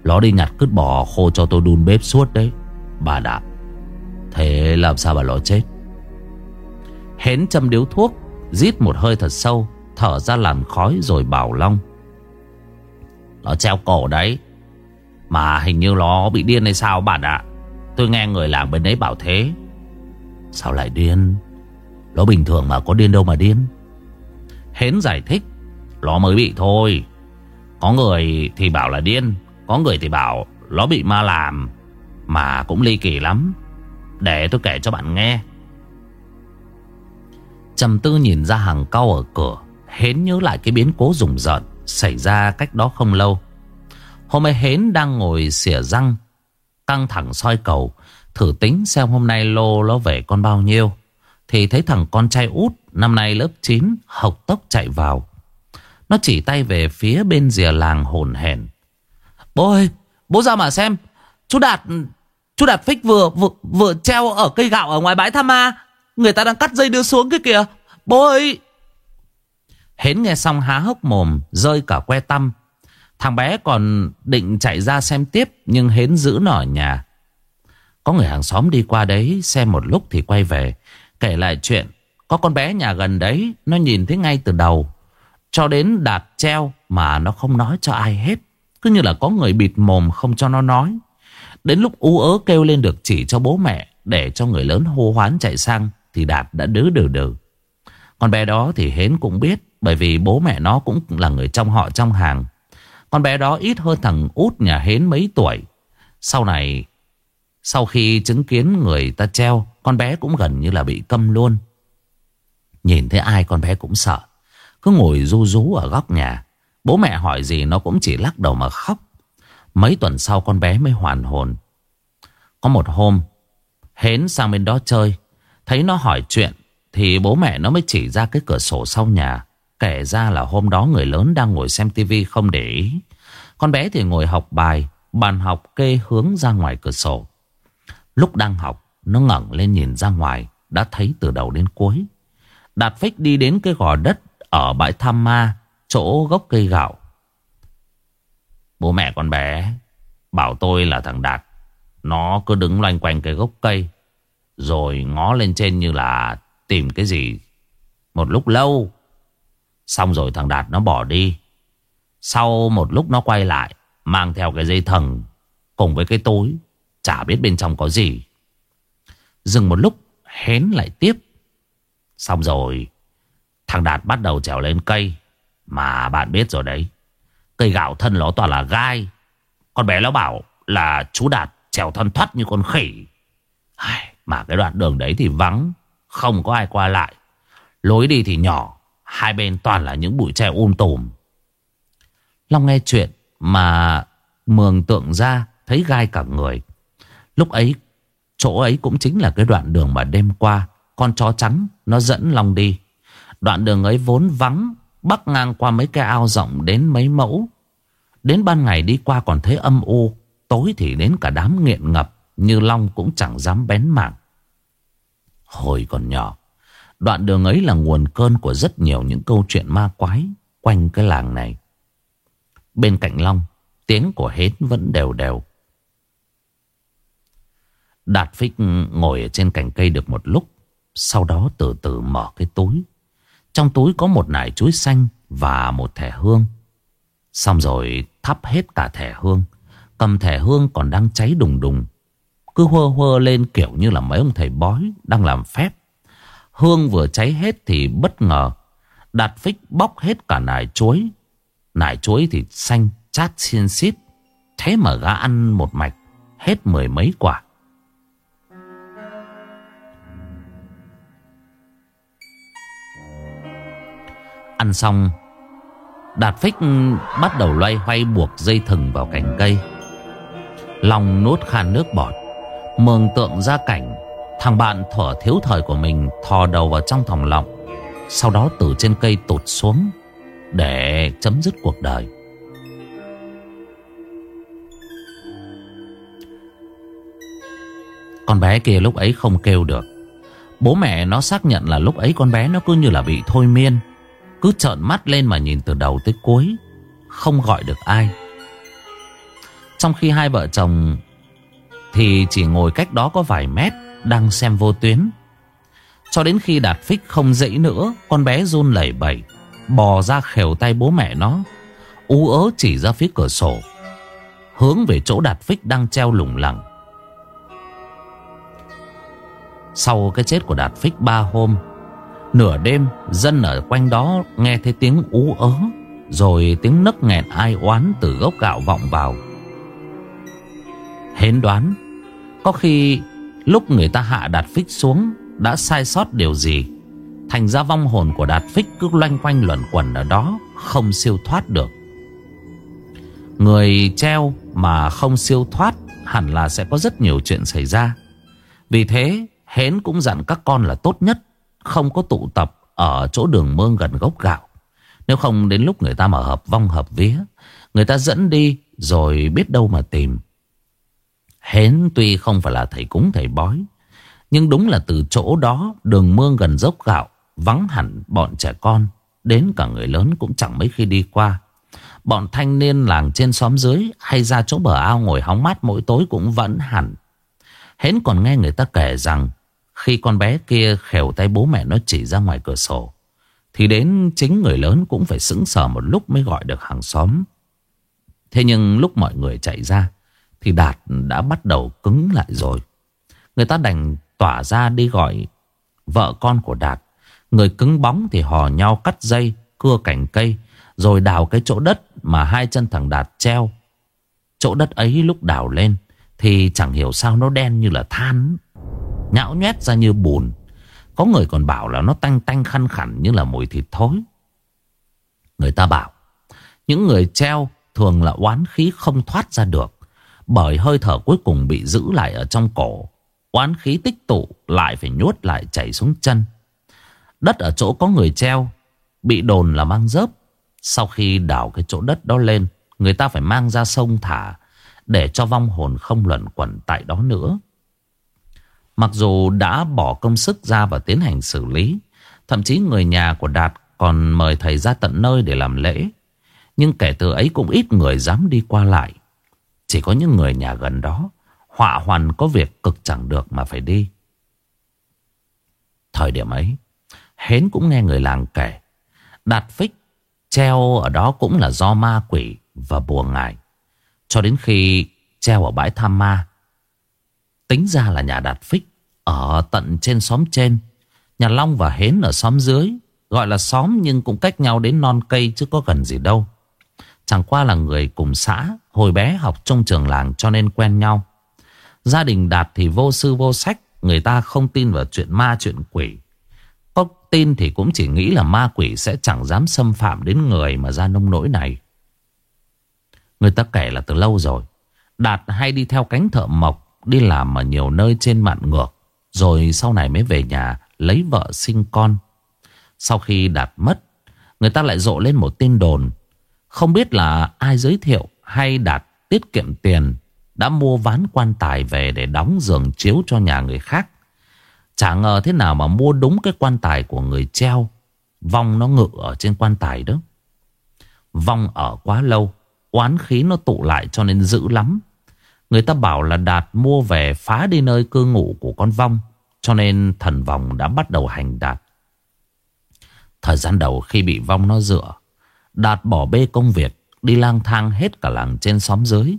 nó đi nhặt cứt bò khô cho tôi đun bếp suốt đấy. Bà đã Thế làm sao bà nó chết? Hến châm điếu thuốc, Rít một hơi thật sâu, Thở ra làn khói rồi bảo Long. Nó treo cổ đấy. Mà hình như nó bị điên hay sao bà ạ? Tôi nghe người làng bên đấy bảo thế. Sao lại điên? Nó bình thường mà có điên đâu mà điên. Hến giải thích Nó mới bị thôi. Có người thì bảo là điên có người thì bảo nó bị ma làm, Mà cũng ly kỳ lắm. Để tôi kể cho bạn nghe. Trầm tư nhìn ra hàng cau ở cửa, Hến nhớ lại cái biến cố rùng rợn Xảy ra cách đó không lâu. Hôm ấy Hến đang ngồi xỉa răng, Căng thẳng soi cầu, Thử tính xem hôm nay lô nó về con bao nhiêu. Thì thấy thằng con trai út, Năm nay lớp 9 Học tốc chạy vào. Nó chỉ tay về phía bên rìa làng hồn hển. Bố ơi, bố ra mà xem. Chú Đạt, chú Đạt Phích vừa, vừa, vừa treo ở cây gạo ở ngoài bãi Tham Ma. Người ta đang cắt dây đưa xuống kia kìa. Bố ơi. Hến nghe xong há hốc mồm, rơi cả que tăm. Thằng bé còn định chạy ra xem tiếp, nhưng Hến giữ nó ở nhà. Có người hàng xóm đi qua đấy xem một lúc thì quay về. Kể lại chuyện, có con bé nhà gần đấy, nó nhìn thấy ngay từ đầu. Cho đến đạt treo mà nó không nói cho ai hết. Cứ như là có người bịt mồm không cho nó nói. Đến lúc ú ớ kêu lên được chỉ cho bố mẹ để cho người lớn hô hoán chạy sang thì Đạt đã đứ đừ đừ. Con bé đó thì Hến cũng biết bởi vì bố mẹ nó cũng là người trong họ trong hàng. Con bé đó ít hơn thằng út nhà Hến mấy tuổi. Sau này, sau khi chứng kiến người ta treo, con bé cũng gần như là bị câm luôn. Nhìn thấy ai con bé cũng sợ. Cứ ngồi ru rú ở góc nhà Bố mẹ hỏi gì nó cũng chỉ lắc đầu mà khóc. Mấy tuần sau con bé mới hoàn hồn. Có một hôm Hến sang bên đó chơi. Thấy nó hỏi chuyện Thì bố mẹ nó mới chỉ ra cái cửa sổ sau nhà Kể ra là hôm đó người lớn đang ngồi xem tivi không để ý. Con bé thì ngồi học bài Bàn học kê hướng ra ngoài cửa sổ. Lúc đang học Nó ngẩng lên nhìn ra ngoài Đã thấy từ đầu đến cuối. Đạt phích đi đến cái gò đất ở bãi Tham Ma, chỗ gốc cây gạo. Bố mẹ con bé bảo tôi là thằng Đạt. Nó cứ đứng loanh quanh cái gốc cây, rồi ngó lên trên như là tìm cái gì. Một lúc lâu, xong rồi thằng Đạt nó bỏ đi. Sau một lúc nó quay lại, mang theo cái dây thần cùng với cái túi, chả biết bên trong có gì. Dừng một lúc, hén lại tiếp. Xong rồi, Thằng Đạt bắt đầu trèo lên cây mà bạn biết rồi đấy, Cây gạo thân nó toàn là gai. Con bé nó bảo là chú Đạt trèo thân thoát như con khỉ. Mà cái đoạn đường đấy thì vắng, Không có ai qua lại. Lối đi thì nhỏ, Hai bên toàn là những bụi tre um tùm. Long nghe chuyện Mà mường tượng ra Thấy gai cả người. Lúc ấy, Chỗ ấy cũng chính là cái đoạn đường mà đêm qua, Con chó trắng nó dẫn Long đi. Đoạn đường ấy vốn vắng Bắc ngang qua mấy cái ao rộng đến mấy mẫu Đến ban ngày đi qua còn thấy âm u Tối thì đến cả đám nghiện ngập Như Long cũng chẳng dám bén mảng Hồi còn nhỏ Đoạn đường ấy là nguồn cơn của rất nhiều những câu chuyện ma quái quanh cái làng này. Bên cạnh Long, tiếng của hến vẫn đều đều. Đạt Phích ngồi ở trên cành cây được một lúc. Sau đó từ từ mở cái túi. Trong túi có một nải chuối xanh và một thẻ hương. Xong rồi thắp hết cả thẻ hương. Cầm thẻ hương còn đang cháy đùng đùng. Cứ hơ hơ lên kiểu như là mấy ông thầy bói đang làm phép. Hương vừa cháy hết thì bất ngờ. Đạt Phích bóc hết cả nải chuối. Nải chuối thì xanh, chát xiên xít. Thế mà gã ăn một mạch, hết mười mấy quả. Ăn xong. Đạt Phích bắt đầu loay hoay buộc dây thừng vào cành cây. Lòng nuốt khan nước bọt, Mường tượng ra cảnh Thằng bạn thở thiếu thời của mình Thò đầu vào trong thòng lọng, Sau đó từ trên cây tụt xuống Để chấm dứt cuộc đời. Con bé kia lúc ấy không kêu được. Bố mẹ nó xác nhận là lúc ấy con bé nó cứ như là bị thôi miên cứ trợn mắt lên mà nhìn từ đầu tới cuối, Không gọi được ai. Trong khi hai vợ chồng Thì chỉ ngồi cách đó có vài mét, Đang xem vô tuyến. Cho đến khi Đạt Phích không dậy nữa, Con bé run lẩy bẩy, Bò ra khều tay bố mẹ nó, Ú ớ chỉ ra phía cửa sổ, Hướng về chỗ Đạt Phích đang treo lủng lẳng. Sau cái chết của Đạt Phích ba hôm Nửa đêm, dân ở quanh đó nghe thấy tiếng ú ớ, Rồi tiếng nấc nghẹn ai oán từ gốc gạo vọng vào. Hến đoán, Có khi lúc người ta hạ đạt phích xuống, Đã sai sót điều gì, Thành ra vong hồn của đạt phích cứ loanh quanh luẩn quẩn ở đó, Không siêu thoát được. Người treo mà không siêu thoát Hẳn là sẽ có rất nhiều chuyện xảy ra. Vì thế, Hến cũng dặn các con là tốt nhất không có tụ tập ở chỗ đường mương gần gốc gạo. Nếu không đến lúc người ta mở hợp vong hợp vía, người ta dẫn đi rồi biết đâu mà tìm. Hến tuy không phải là thầy cúng thầy bói, nhưng đúng là từ chỗ đó đường mương gần dốc gạo vắng hẳn bọn trẻ con, đến cả người lớn cũng chẳng mấy khi đi qua. Bọn thanh niên làng trên xóm dưới hay ra chỗ bờ ao ngồi hóng mát mỗi tối cũng vẫn hẳn. Hến còn nghe người ta kể rằng khi con bé kia khều tay bố mẹ nó chỉ ra ngoài cửa sổ Thì đến chính người lớn cũng phải sững sờ một lúc mới gọi được hàng xóm. Thế nhưng lúc mọi người chạy ra Thì Đạt đã bắt đầu cứng lại rồi. Người ta đành tỏa ra đi gọi vợ con của Đạt. Người cứng bóng thì hò nhau cắt dây, cưa cành cây Rồi đào cái chỗ đất mà hai chân thằng Đạt treo. Chỗ đất ấy lúc đào lên Thì chẳng hiểu sao nó đen như là than. Nhão nhét ra như bùn. Có người còn bảo là nó tanh tanh khăn khẳng như là mùi thịt thối. Người ta bảo, Những người treo thường là oán khí không thoát ra được, Bởi hơi thở cuối cùng bị giữ lại ở trong cổ. Oán khí tích tụ lại phải nhuốt lại chảy xuống chân. Đất ở chỗ có người treo Bị đồn là mang dớp Sau khi đào cái chỗ đất đó lên, Người ta phải mang ra sông thả Để cho vong hồn không luẩn quẩn tại đó nữa. Mặc dù đã bỏ công sức ra và tiến hành xử lý, Thậm chí người nhà của Đạt còn mời thầy ra tận nơi để làm lễ. Nhưng kể từ ấy cũng ít người dám đi qua lại. Chỉ có những người nhà gần đó, Họa hoàn có việc cực chẳng được mà phải đi. Thời điểm ấy, Hến cũng nghe người làng kể, Đạt phích Treo ở đó cũng là do ma quỷ và bùa ngải. Cho đến khi treo ở bãi tham ma Tính ra là nhà Đạt Phích, Ở tận trên xóm trên. Nhà Long và Hến ở xóm dưới, Gọi là xóm nhưng cũng cách nhau đến non cây Chứ có gần gì đâu. Chẳng qua là người cùng xã, Hồi bé học trong trường làng cho nên quen nhau. Gia đình Đạt thì vô sư vô sách, Người ta không tin vào chuyện ma chuyện quỷ. Có tin thì cũng chỉ nghĩ là ma quỷ Sẽ chẳng dám xâm phạm đến người Mà ra nông nỗi này. Người ta kể là từ lâu rồi, Đạt hay đi theo cánh thợ mộc Đi làm ở nhiều nơi trên mạn ngược, Rồi sau này mới về nhà Lấy vợ sinh con. Sau khi Đạt mất, Người ta lại rộ lên một tin đồn. Không biết là ai giới thiệu Hay Đạt tiết kiệm tiền Đã mua ván quan tài về Để đóng giường chiếu cho nhà người khác. Chả ngờ thế nào mà mua đúng cái quan tài của người treo. Vong nó ngự ở trên quan tài đó. Vong ở quá lâu, Oán khí nó tụ lại cho nên dữ lắm. Người ta bảo là Đạt mua về phá đi nơi cư ngụ của con vong, Cho nên thần vong đã bắt đầu hành Đạt. Thời gian đầu khi bị vong nó dựa, Đạt bỏ bê công việc, Đi lang thang hết cả làng trên xóm dưới.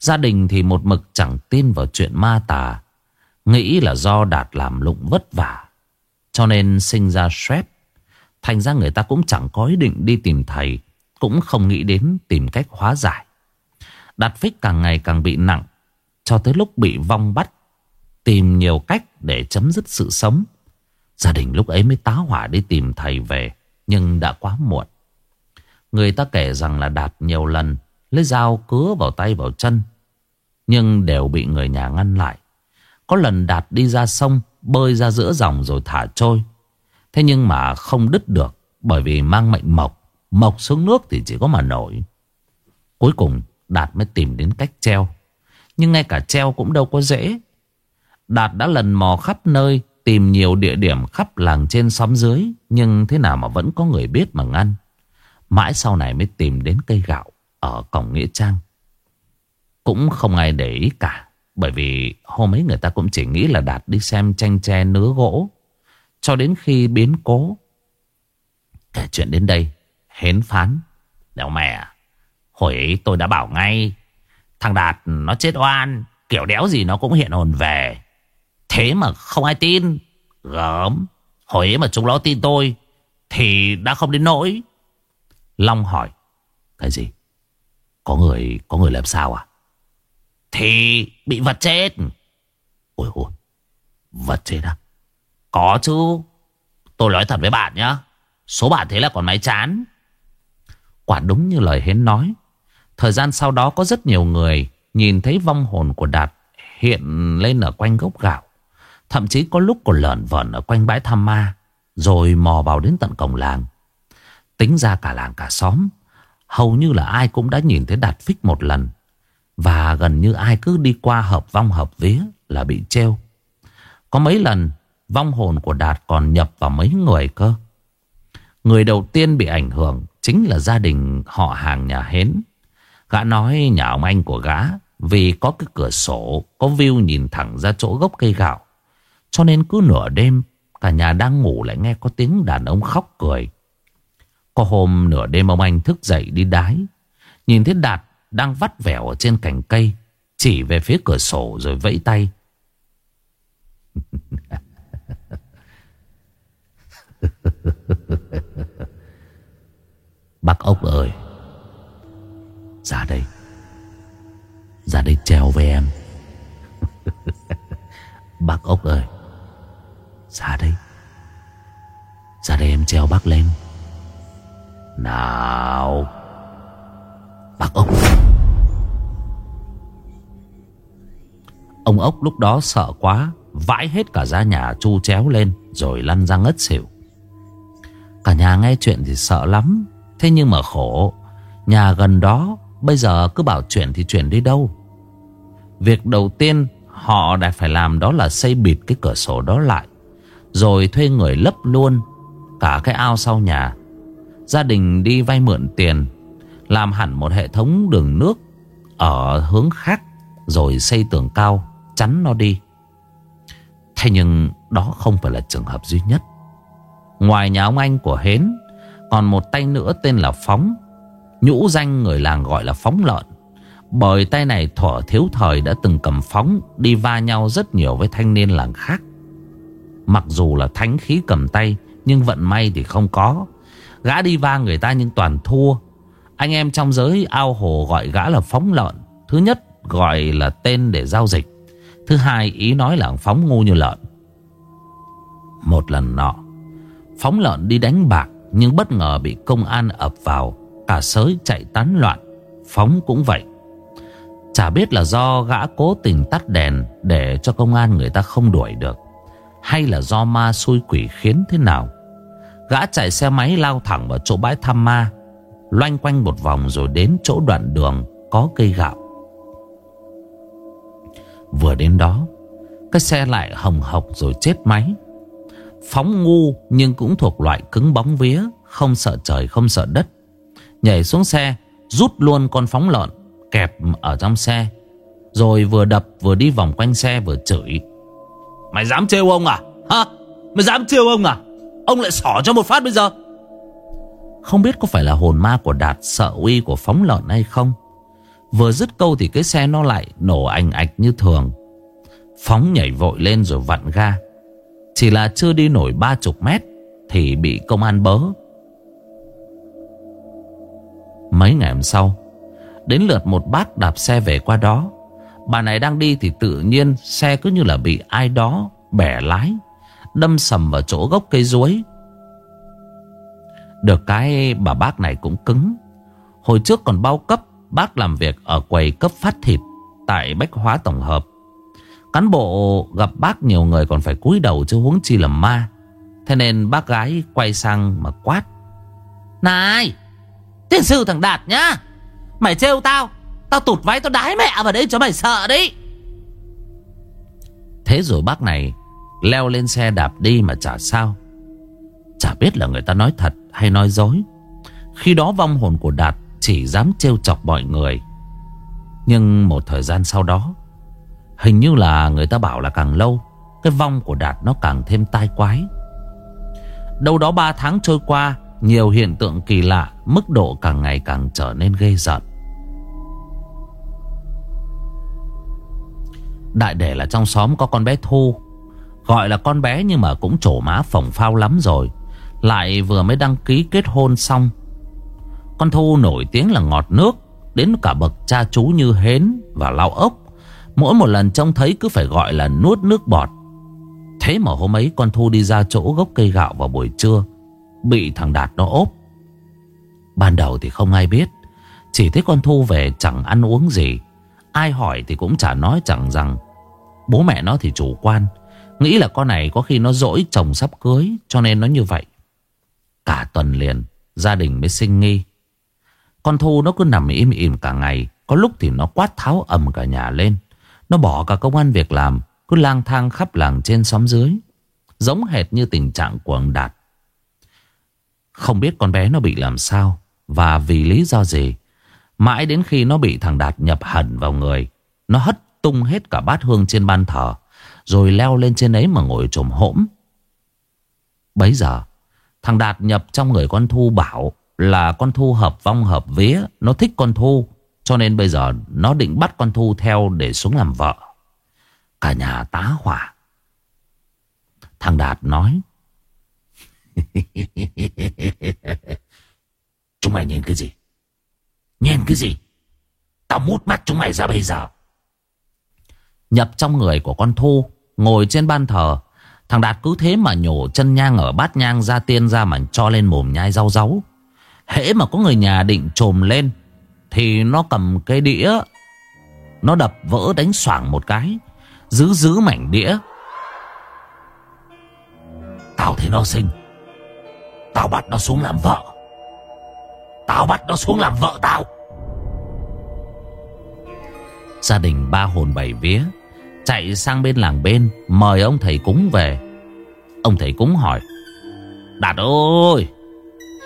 Gia đình thì một mực chẳng tin vào chuyện ma tà, Nghĩ là do Đạt làm lụng vất vả. Cho nên sinh ra stress Thành ra người ta cũng chẳng có ý định đi tìm thầy, Cũng không nghĩ đến tìm cách hóa giải. Đạt phích càng ngày càng bị nặng, Cho tới lúc bị vong bắt, Tìm nhiều cách để chấm dứt sự sống. Gia đình lúc ấy mới tá hỏa đi tìm thầy về, Nhưng đã quá muộn. Người ta kể rằng là Đạt nhiều lần, Lấy dao cứa vào tay vào chân, Nhưng đều bị người nhà ngăn lại. Có lần Đạt đi ra sông, Bơi ra giữa dòng rồi thả trôi. Thế nhưng mà không đứt được, Bởi vì mang mệnh mộc. Mộc xuống nước thì chỉ có mà nổi. Cuối cùng Đạt mới tìm đến cách treo. Nhưng ngay cả treo cũng đâu có dễ. Đạt đã lần mò khắp nơi, Tìm nhiều địa điểm khắp làng trên xóm dưới, Nhưng thế nào mà vẫn có người biết mà ngăn. Mãi sau này mới tìm đến cây gạo Ở cổng Nghĩa Trang. Cũng không ai để ý cả, Bởi vì hôm ấy người ta cũng chỉ nghĩ là Đạt đi xem tranh tre nứa gỗ. Cho đến khi biến cố, Kể chuyện đến đây, Hến phán, Đéo mẹ à, Hồi ấy tôi đã bảo ngay, Thằng Đạt, nó chết oan, Kiểu đéo gì nó cũng hiện hồn về. Thế mà không ai tin. Gớm, Hồi ấy mà chúng nó tin tôi Thì đã không đến nỗi. Long hỏi, Cái gì? Có người có người làm sao à? Thì bị vật chết. Ôi ôi, Vật chết à? Có chứ. Tôi nói thật với bạn nhá, Số bạn thế là còn máy chán. Quả đúng như lời Hến nói Thời gian sau đó có rất nhiều người Nhìn thấy vong hồn của Đạt Hiện lên ở quanh gốc gạo. Thậm chí có lúc còn lợn vợn ở quanh bãi tham ma, Rồi mò vào đến tận cổng làng. Tính ra cả làng cả xóm, Hầu như là ai cũng đã nhìn thấy Đạt phích một lần. Và gần như ai cứ đi qua hợp vong hợp vía là bị treo Có mấy lần, vong hồn của Đạt còn nhập vào mấy người cơ. Người đầu tiên bị ảnh hưởng chính là gia đình họ hàng nhà Hến. Gã nói nhà ông anh của gã, Vì có cái cửa sổ, Có view nhìn thẳng ra chỗ gốc cây gạo. Cho nên cứ nửa đêm, Cả nhà đang ngủ lại nghe có tiếng đàn ông khóc cười. Có hôm nửa đêm ông anh thức dậy đi đái, Nhìn thấy Đạt đang vắt vẻo ở trên cành cây, Chỉ về phía cửa sổ rồi vẫy tay. Bác ốc ơi ra đây. Ra đây treo với em. Bác ốc ơi. Ra đây. Ra đây em treo bác lên. Nào. Bác ốc. Ông ốc lúc đó sợ quá, Vãi hết cả ra nhà chu chéo lên, Rồi lăn ra ngất xỉu. Cả nhà nghe chuyện thì sợ lắm, Thế nhưng mà khổ. Nhà gần đó Bây giờ cứ bảo chuyển thì chuyển đi đâu? Việc đầu tiên Họ đã phải làm đó là xây bịt cái cửa sổ đó lại, Rồi thuê người lấp luôn Cả cái ao sau nhà. Gia đình đi vay mượn tiền, Làm hẳn một hệ thống đường nước Ở hướng khác, Rồi xây tường cao, Chắn nó đi. Thế nhưng đó không phải là trường hợp duy nhất. Ngoài nhà ông anh của Hến, Còn một tay nữa tên là Phóng. Nhũ danh người làng gọi là Phóng Lợn. Bởi tay này thuở thiếu thời đã từng cầm phóng, Đi va nhau rất nhiều với thanh niên làng khác. Mặc dù là thánh khí cầm tay, Nhưng vận may thì không có. Gã đi va người ta nhưng toàn thua. Anh em trong giới ao hồ gọi gã là Phóng Lợn. Thứ nhất, gọi là tên để giao dịch. Thứ hai, ý nói là phóng ngu như lợn. Một lần nọ, Phóng lợn đi đánh bạc, Nhưng bất ngờ bị công an ập vào. Cả sới chạy tán loạn, Phóng cũng vậy. Chả biết là do gã cố tình tắt đèn Để cho công an người ta không đuổi được, Hay là do ma xui quỷ khiến thế nào. Gã chạy xe máy lao thẳng vào chỗ bãi thăm ma, Loanh quanh một vòng rồi đến chỗ đoạn đường Có cây gạo. Vừa đến đó, Cái xe lại hồng hộc rồi chết máy. Phóng ngu nhưng cũng thuộc loại cứng bóng vía, Không sợ trời, không sợ đất. Nhảy xuống xe, Rút luôn con phóng lợn, Kẹp ở trong xe, Rồi vừa đập vừa đi vòng quanh xe vừa chửi. Mày dám trêu ông à? Hả? Mày dám trêu ông à? Ông lại xỏ cho một phát bây giờ. Không biết có phải là hồn ma của Đạt Sợ uy của phóng lợn hay không, Vừa dứt câu thì cái xe nó lại Nổ ảnh ạch như thường. Phóng nhảy vội lên rồi vặn ga. Chỉ là chưa đi nổi ba chục mét Thì bị công an bớ. Mấy ngày hôm sau. Đến lượt một bác đạp xe về qua đó. Bà này đang đi thì tự nhiên Xe cứ như là bị ai đó Bẻ lái, Đâm sầm vào chỗ gốc cây ruối Được cái bà bác này cũng cứng. Hồi trước còn bao cấp, Bác làm việc ở quầy cấp phát thịt Tại Bách Hóa Tổng Hợp. Cán bộ gặp bác nhiều người còn phải cúi đầu chứ huống chi là ma. Thế nên bác gái quay sang mà quát. Này Tiên sư thằng Đạt nhá. Mày trêu tao. Tao tụt váy tao đái mẹ vào đây cho mày sợ đi Thế rồi bác này Leo lên xe đạp đi mà chả sao. Chả biết là người ta nói thật hay nói dối. Khi đó vong hồn của Đạt Chỉ dám trêu chọc mọi người. Nhưng một thời gian sau đó, Hình như là người ta bảo là càng lâu, Cái vong của Đạt nó càng thêm tai quái. Đâu đó 3 tháng trôi qua nhiều hiện tượng kỳ lạ, Mức độ càng ngày càng trở nên ghê giận Đại để là trong xóm có con bé Thu, Gọi là con bé nhưng mà cũng trổ má phồng phao lắm rồi, Lại vừa mới đăng ký kết hôn xong. Con Thu nổi tiếng là ngọt nước, Đến cả bậc cha chú như hến và lau ốc. Mỗi một lần trông thấy cứ phải gọi là nuốt nước bọt. Thế mà hôm ấy con Thu đi ra chỗ gốc cây gạo vào buổi trưa Bị thằng Đạt nó ốp. Ban đầu thì không ai biết, Chỉ thấy con Thu về chẳng ăn uống gì. Ai hỏi thì cũng chả nói chẳng rằng. Bố mẹ nó thì chủ quan, Nghĩ là con này có khi nó dỗi chồng sắp cưới, Cho nên nó như vậy. Cả tuần liền, Gia đình mới sinh nghi. Con Thu nó cứ nằm im im cả ngày, Có lúc thì nó quát tháo ầm cả nhà lên. Nó bỏ cả công an việc làm, Cứ lang thang khắp làng trên xóm dưới. Giống hệt như tình trạng của ông Đạt. Không biết con bé nó bị làm sao Và vì lý do gì, Mãi đến khi nó bị thằng Đạt nhập hẳn vào người, Nó hất tung hết cả bát hương trên ban thờ, Rồi leo lên trên ấy mà ngồi trồm hỗm Bấy giờ, Thằng Đạt nhập trong người con Thu bảo Là con Thu hợp vong hợp vía, Nó thích con Thu, Cho nên bây giờ nó định bắt con Thu theo để xuống làm vợ. Cả nhà tá hỏa. Thằng Đạt nói Chúng mày nhìn cái gì? Nhìn cái gì? Tao mút mắt chúng mày ra bây giờ. Nhập trong người của con Thu Ngồi trên ban thờ. Thằng Đạt cứ thế mà nhổ chân nhang ở bát nhang ra tiên ra mà cho lên mồm nhai rau ráu Hễ mà có người nhà định trồm lên Thì nó cầm cái đĩa Nó đập vỡ đánh xoảng một cái Giữ giữ mảnh đĩa. Tao thấy nó xinh Tao bắt nó xuống làm vợ. Tao bắt nó xuống làm vợ tao. Gia đình ba hồn bảy vía Chạy sang bên làng bên, Mời ông thầy cúng về. Ông thầy cúng hỏi, Đạt ơi,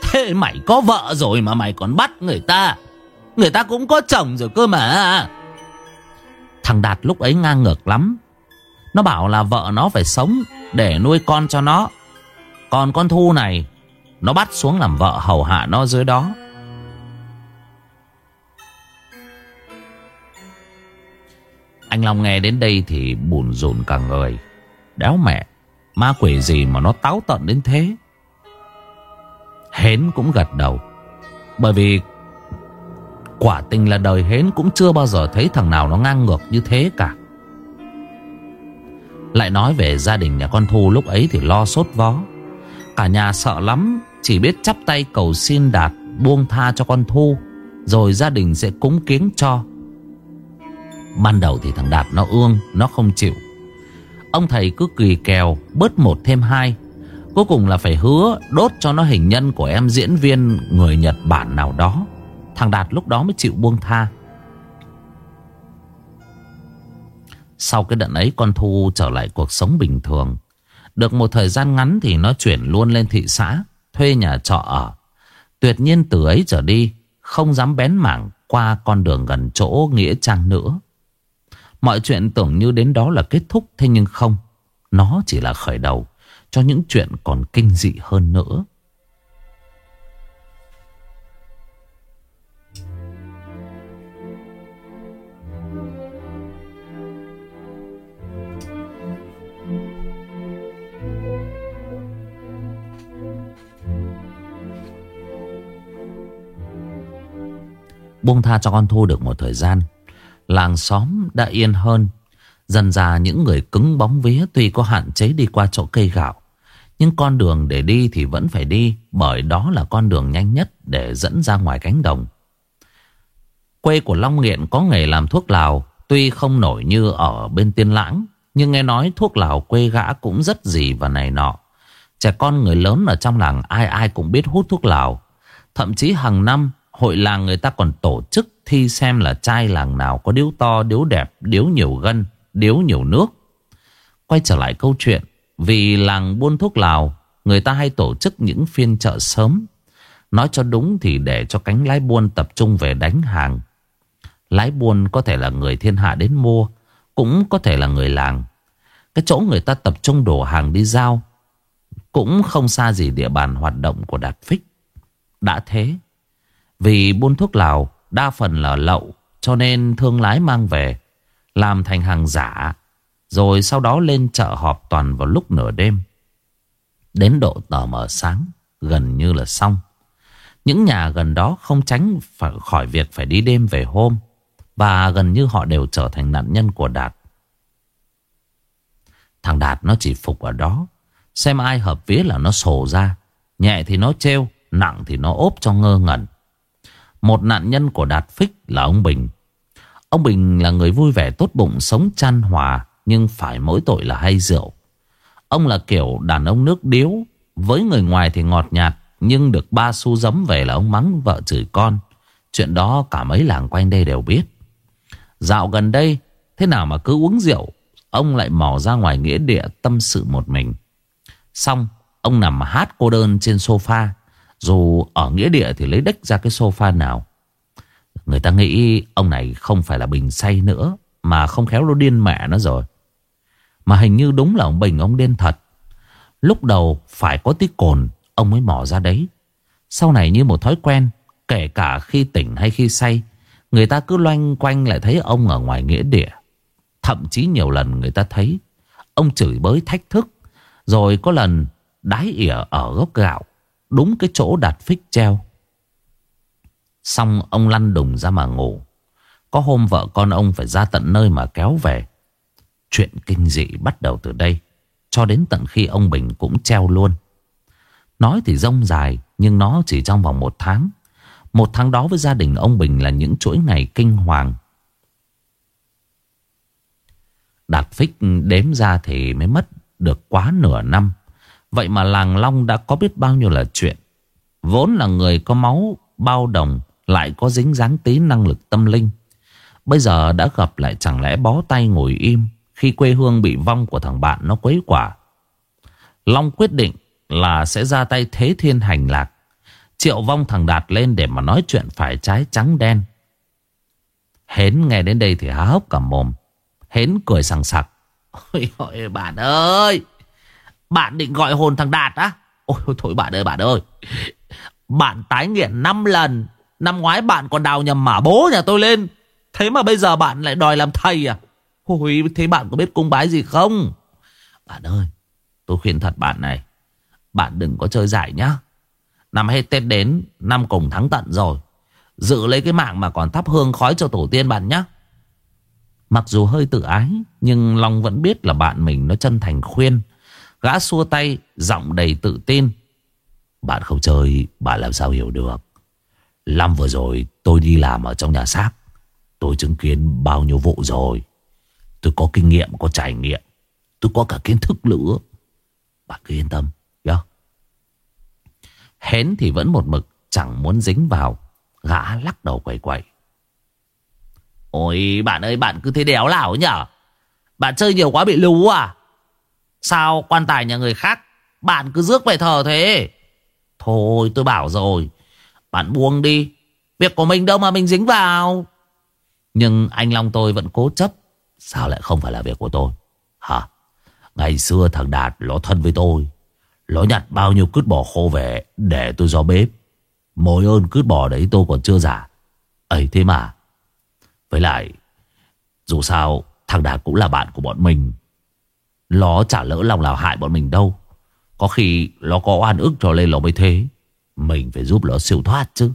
Thế mày có vợ rồi mà mày còn bắt người ta? Người ta cũng có chồng rồi cơ mà. Thằng Đạt lúc ấy ngang ngược lắm. Nó bảo là vợ nó phải sống Để nuôi con cho nó. Còn con Thu này nó bắt xuống làm vợ hầu hạ nó dưới đó Anh Long nghe đến đây thì buồn rùn cả người. Đéo mẹ, ma quỷ gì mà nó táo tận đến thế. Hến cũng gật đầu. Bởi vì quả tình là đời Hến cũng chưa bao giờ thấy thằng nào nó ngang ngược như thế cả. Lại nói về gia đình nhà con Thu lúc ấy thì lo sốt vó. Cả nhà sợ lắm, chỉ biết chắp tay cầu xin Đạt buông tha cho con Thu. Rồi gia đình sẽ cúng kiến cho. Ban đầu thì thằng Đạt nó ương, Nó không chịu. Ông thầy cứ kỳ kèo, Bớt một thêm hai. Cuối cùng là phải hứa đốt cho nó hình nhân của em diễn viên người Nhật Bản nào đó. Thằng Đạt lúc đó mới chịu buông tha. Sau cái đợt ấy, con Thu trở lại cuộc sống bình thường. Được một thời gian ngắn thì nó chuyển luôn lên thị xã. Thuê nhà trọ ở. Tuyệt nhiên từ ấy trở đi, Không dám bén mảng qua con đường gần chỗ Nghĩa Trang nữa. Mọi chuyện tưởng như đến đó là kết thúc, Thế nhưng không. Nó chỉ là khởi đầu Cho những chuyện còn kinh dị hơn nữa. Buông tha cho con Thu được một thời gian. Làng xóm đã yên hơn. Dần ra những người cứng bóng vía Tuy có hạn chế đi qua chỗ cây gạo, Nhưng con đường để đi thì vẫn phải đi, Bởi đó là con đường nhanh nhất Để dẫn ra ngoài cánh đồng. Quê của Long Nghiện có nghề làm thuốc lào, Tuy không nổi như ở bên Tiên Lãng, Nhưng nghe nói thuốc lào quê gã cũng rất gì và này nọ. Trẻ con người lớn ở trong làng ai ai cũng biết hút thuốc lào. Thậm chí hàng năm Hội làng người ta còn tổ chức thi xem là trai làng nào có điếu to, điếu đẹp, điếu nhiều gân, điếu nhiều nước. Quay trở lại câu chuyện, vì làng buôn thuốc lào, người ta hay tổ chức những phiên chợ sớm. Nói cho đúng thì để cho cánh lái buôn tập trung về đánh hàng. Lái buôn có thể là người thiên hạ đến mua, cũng có thể là người làng. Cái chỗ người ta tập trung đổ hàng đi giao, cũng không xa gì địa bàn hoạt động của Đạt Phích. Đã thế, vì buôn thuốc lào, đa phần là lậu, cho nên thương lái mang về, làm thành hàng giả, rồi sau đó lên chợ họp toàn vào lúc nửa đêm. Đến độ tờ mờ sáng, gần như là xong. Những nhà gần đó không tránh phải khỏi việc phải đi đêm về hôm, và gần như họ đều trở thành nạn nhân của Đạt. Thằng Đạt nó chỉ phục ở đó, xem ai hợp vía là nó sổ ra, nhẹ thì nó treo nặng thì nó ốp cho ngơ ngẩn. Một nạn nhân của Đạt Phích là ông Bình. Ông Bình là người vui vẻ tốt bụng, sống chăn hòa, nhưng phải mỗi tội là hay rượu. Ông là kiểu đàn ông nước điếu. Với người ngoài thì ngọt nhạt, nhưng được ba xu giấm về là ông mắng vợ chửi con. Chuyện đó cả mấy làng quanh đây đều biết. Dạo gần đây, thế nào mà cứ uống rượu, ông lại mò ra ngoài nghĩa địa tâm sự một mình. Xong, ông nằm hát cô đơn trên sofa dù ở nghĩa địa thì lấy đếch ra cái sofa nào. Người ta nghĩ ông này không phải là Bình say nữa, Mà không khéo nó điên mẹ nó rồi. Mà hình như đúng là ông Bình ông điên thật. Lúc đầu phải có tí cồn, Ông mới mò ra đấy. Sau này như một thói quen, Kể cả khi tỉnh hay khi say, Người ta cứ loanh quanh lại thấy ông ở ngoài nghĩa địa. Thậm chí nhiều lần người ta thấy, Ông chửi bới thách thức, Rồi có lần đái ỉa ở gốc gạo. Đúng cái chỗ đặt phích treo. Xong ông lăn đùng ra mà ngủ. Có hôm vợ con ông phải ra tận nơi mà kéo về. Chuyện kinh dị bắt đầu từ đây, Cho đến tận khi ông Bình cũng treo luôn. Nói thì rông dài, Nhưng nó chỉ trong vòng một tháng. Một tháng đó với gia đình ông Bình là những chuỗi ngày kinh hoàng. Đạt phích đếm ra thì mới mất được quá nửa năm. Vậy mà làng Long đã có biết bao nhiêu là chuyện. Vốn là người có máu, bao đồng, Lại có dính dáng tí năng lực tâm linh. Bây giờ đã gặp lại chẳng lẽ bó tay ngồi im Khi quê hương bị vong của thằng bạn nó quấy quả. Long quyết định là sẽ ra tay thế thiên hành lạc. Triệu vong thằng Đạt lên để mà nói chuyện phải trái trắng đen. Hến nghe đến đây thì há hốc cả mồm. Hến cười sằng sặc. Ôi ôi bạn ơi! Bạn định gọi hồn thằng Đạt á? Ôi thôi bạn ơi bạn ơi. Bạn tái nghiện 5 lần. Năm ngoái bạn còn đào nhầm mả bố nhà tôi lên. Thế mà bây giờ bạn lại đòi làm thầy à? Ôi, thế bạn có biết cung bái gì không? Bạn ơi. Tôi khuyên thật bạn này. Bạn đừng có chơi giải nhá. Năm hết Tết đến. Năm cùng tháng tận rồi. Giữ lấy cái mạng mà còn thắp hương khói cho tổ tiên bạn nhá. Mặc dù hơi tự ái, Nhưng Long vẫn biết là bạn mình nó chân thành khuyên Gã xua tay, Giọng đầy tự tin. Bạn không chơi, Bạn làm sao hiểu được? Năm vừa rồi, tôi đi làm ở trong nhà xác. Tôi chứng kiến bao nhiêu vụ rồi. Tôi có kinh nghiệm, Có trải nghiệm. Tôi có cả kiến thức nữa. Bạn cứ yên tâm, nhá. Hến thì vẫn một mực, Chẳng muốn dính vào. Gã lắc đầu quẩy quẩy Ôi, bạn ơi, bạn cứ thế đéo lảo nhở? Bạn chơi nhiều quá bị lú à? Sao quan tài nhà người khác? Bạn cứ rước về thờ thế. Thôi, tôi bảo rồi. Bạn buông đi. Việc của mình đâu mà mình dính vào. Nhưng anh Long tôi vẫn cố chấp. Sao lại không phải là việc của tôi? Hả? Ngày xưa thằng Đạt nó thân với tôi. Nó nhặt bao nhiêu cứt bò khô về Để tôi do bếp. Mỗi ơn cứt bò đấy tôi còn chưa giả ấy thế mà. Với lại, Dù sao, thằng Đạt cũng là bạn của bọn mình. Nó chả lỡ lòng nào hại bọn mình đâu. Có khi nó có oan ức cho lên nó mới thế. Mình phải giúp nó siêu thoát chứ.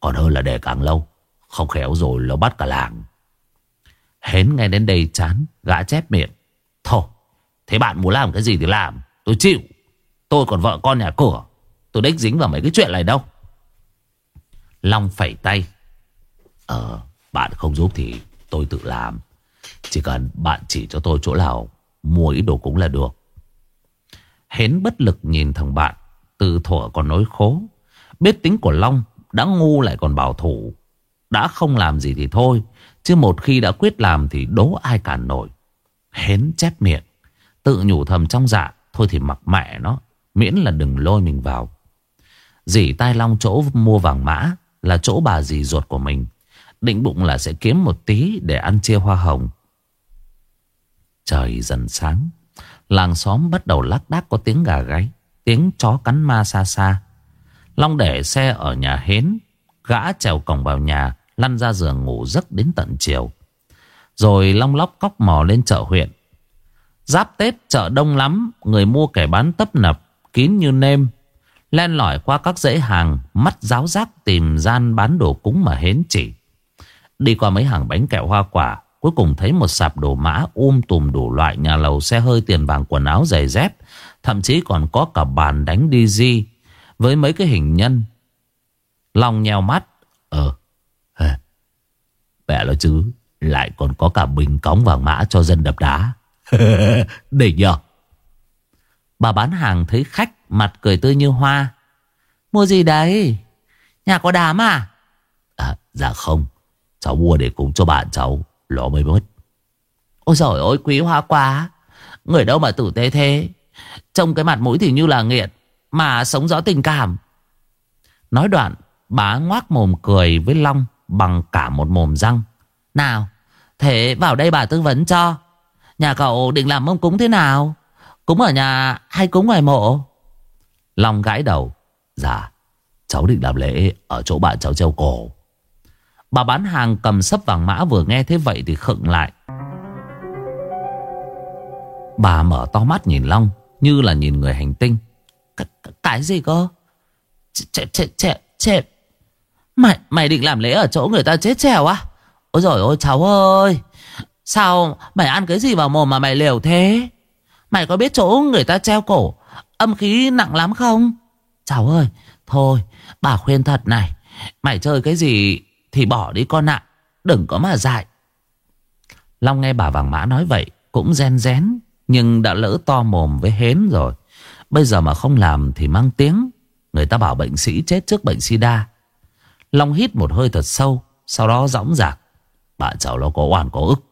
Còn hơn là để càng lâu, Không khéo rồi nó bắt cả làng. Hến nghe đến đây chán, Gã chép miệng. Thôi, thế bạn muốn làm cái gì thì làm, Tôi chịu. Tôi còn vợ con nhà cửa, Tôi đếch dính vào mấy cái chuyện này đâu. Long phẩy tay. Ờ bạn không giúp thì tôi tự làm. Chỉ cần bạn chỉ cho tôi chỗ nào Mua ít đồ cũng là được. Hến bất lực nhìn thằng bạn, Từ thuở còn nói khố. Biết tính của Long Đã ngu lại còn bảo thủ. Đã không làm gì thì thôi, Chứ một khi đã quyết làm thì đố ai cản nổi. Hến chép miệng, Tự nhủ thầm trong dạ Thôi thì mặc mẹ nó, Miễn là đừng lôi mình vào. Dì tai long chỗ mua vàng mã Là chỗ bà dì ruột của mình. Định bụng là sẽ kiếm một tí Để ăn chia hoa hồng. Trời dần sáng. Làng xóm bắt đầu lác đác có tiếng gà gáy, Tiếng chó cắn ma xa xa. Long để xe ở nhà hến, Gã trèo cổng vào nhà, Lăn ra giường ngủ giấc đến tận chiều. Rồi Long lóc cóc mò lên chợ huyện. Giáp Tết chợ đông lắm, Người mua kẻ bán tấp nập, Kín như nêm. Len lỏi qua các dãy hàng, Mắt giáo giác tìm gian bán đồ cúng mà hến chỉ. Đi qua mấy hàng bánh kẹo hoa quả Cuối cùng thấy một sạp đồ mã um tùm đủ loại, nhà lầu, xe hơi, tiền vàng quần áo giày dép. Thậm chí còn có cả bàn đánh DJ Với mấy cái hình nhân. Lòng nheo mắt. Ờ Mẹ nó chứ. Lại còn có cả bình cống vàng mã cho dân đập đá. Đỉnh nhờ Bà bán hàng thấy khách, Mặt cười tươi như hoa. Mua gì đấy? Nhà có đám à? À dạ không. Cháu mua để cúng cho bạn cháu lỗ mới bớt Ôi giời ơi, quý hoa quá. Người đâu mà tử tế thế? Trông cái mặt mũi thì như là nghiện, Mà sống rõ tình cảm. Nói đoạn Bà ngoác mồm cười với Long Bằng cả một mồm răng. Nào, Thế vào đây bà tư vấn cho. Nhà cậu định làm mông cúng thế nào? Cúng ở nhà hay cúng ngoài mộ? Long gãi đầu. Dạ cháu định làm lễ Ở chỗ bạn cháu treo cổ. Bà bán hàng cầm sấp vàng mã vừa nghe thế vậy thì khựng lại. Bà mở to mắt nhìn Long Như là nhìn người hành tinh. Cái, cái gì cơ? Chết chết chết chết Mày, mày định làm lễ ở chỗ người ta chết trèo á à? Ôi dồi ôi cháu ơi. Sao mày ăn cái gì vào mồm mà mày liều thế? Mày có biết chỗ người ta treo cổ Âm khí nặng lắm không? Cháu ơi Thôi bà khuyên thật này. Mày chơi cái gì thì bỏ đi con ạ. Đừng có mà dại. Long nghe bà vàng mã nói vậy, Cũng gen rén, Nhưng đã lỡ to mồm với hến rồi. Bây giờ mà không làm thì mang tiếng. Người ta bảo bệnh sĩ chết trước bệnh sida. Long hít một hơi thật sâu, Sau đó dõng dạc Bà cháu nó có oan có ức.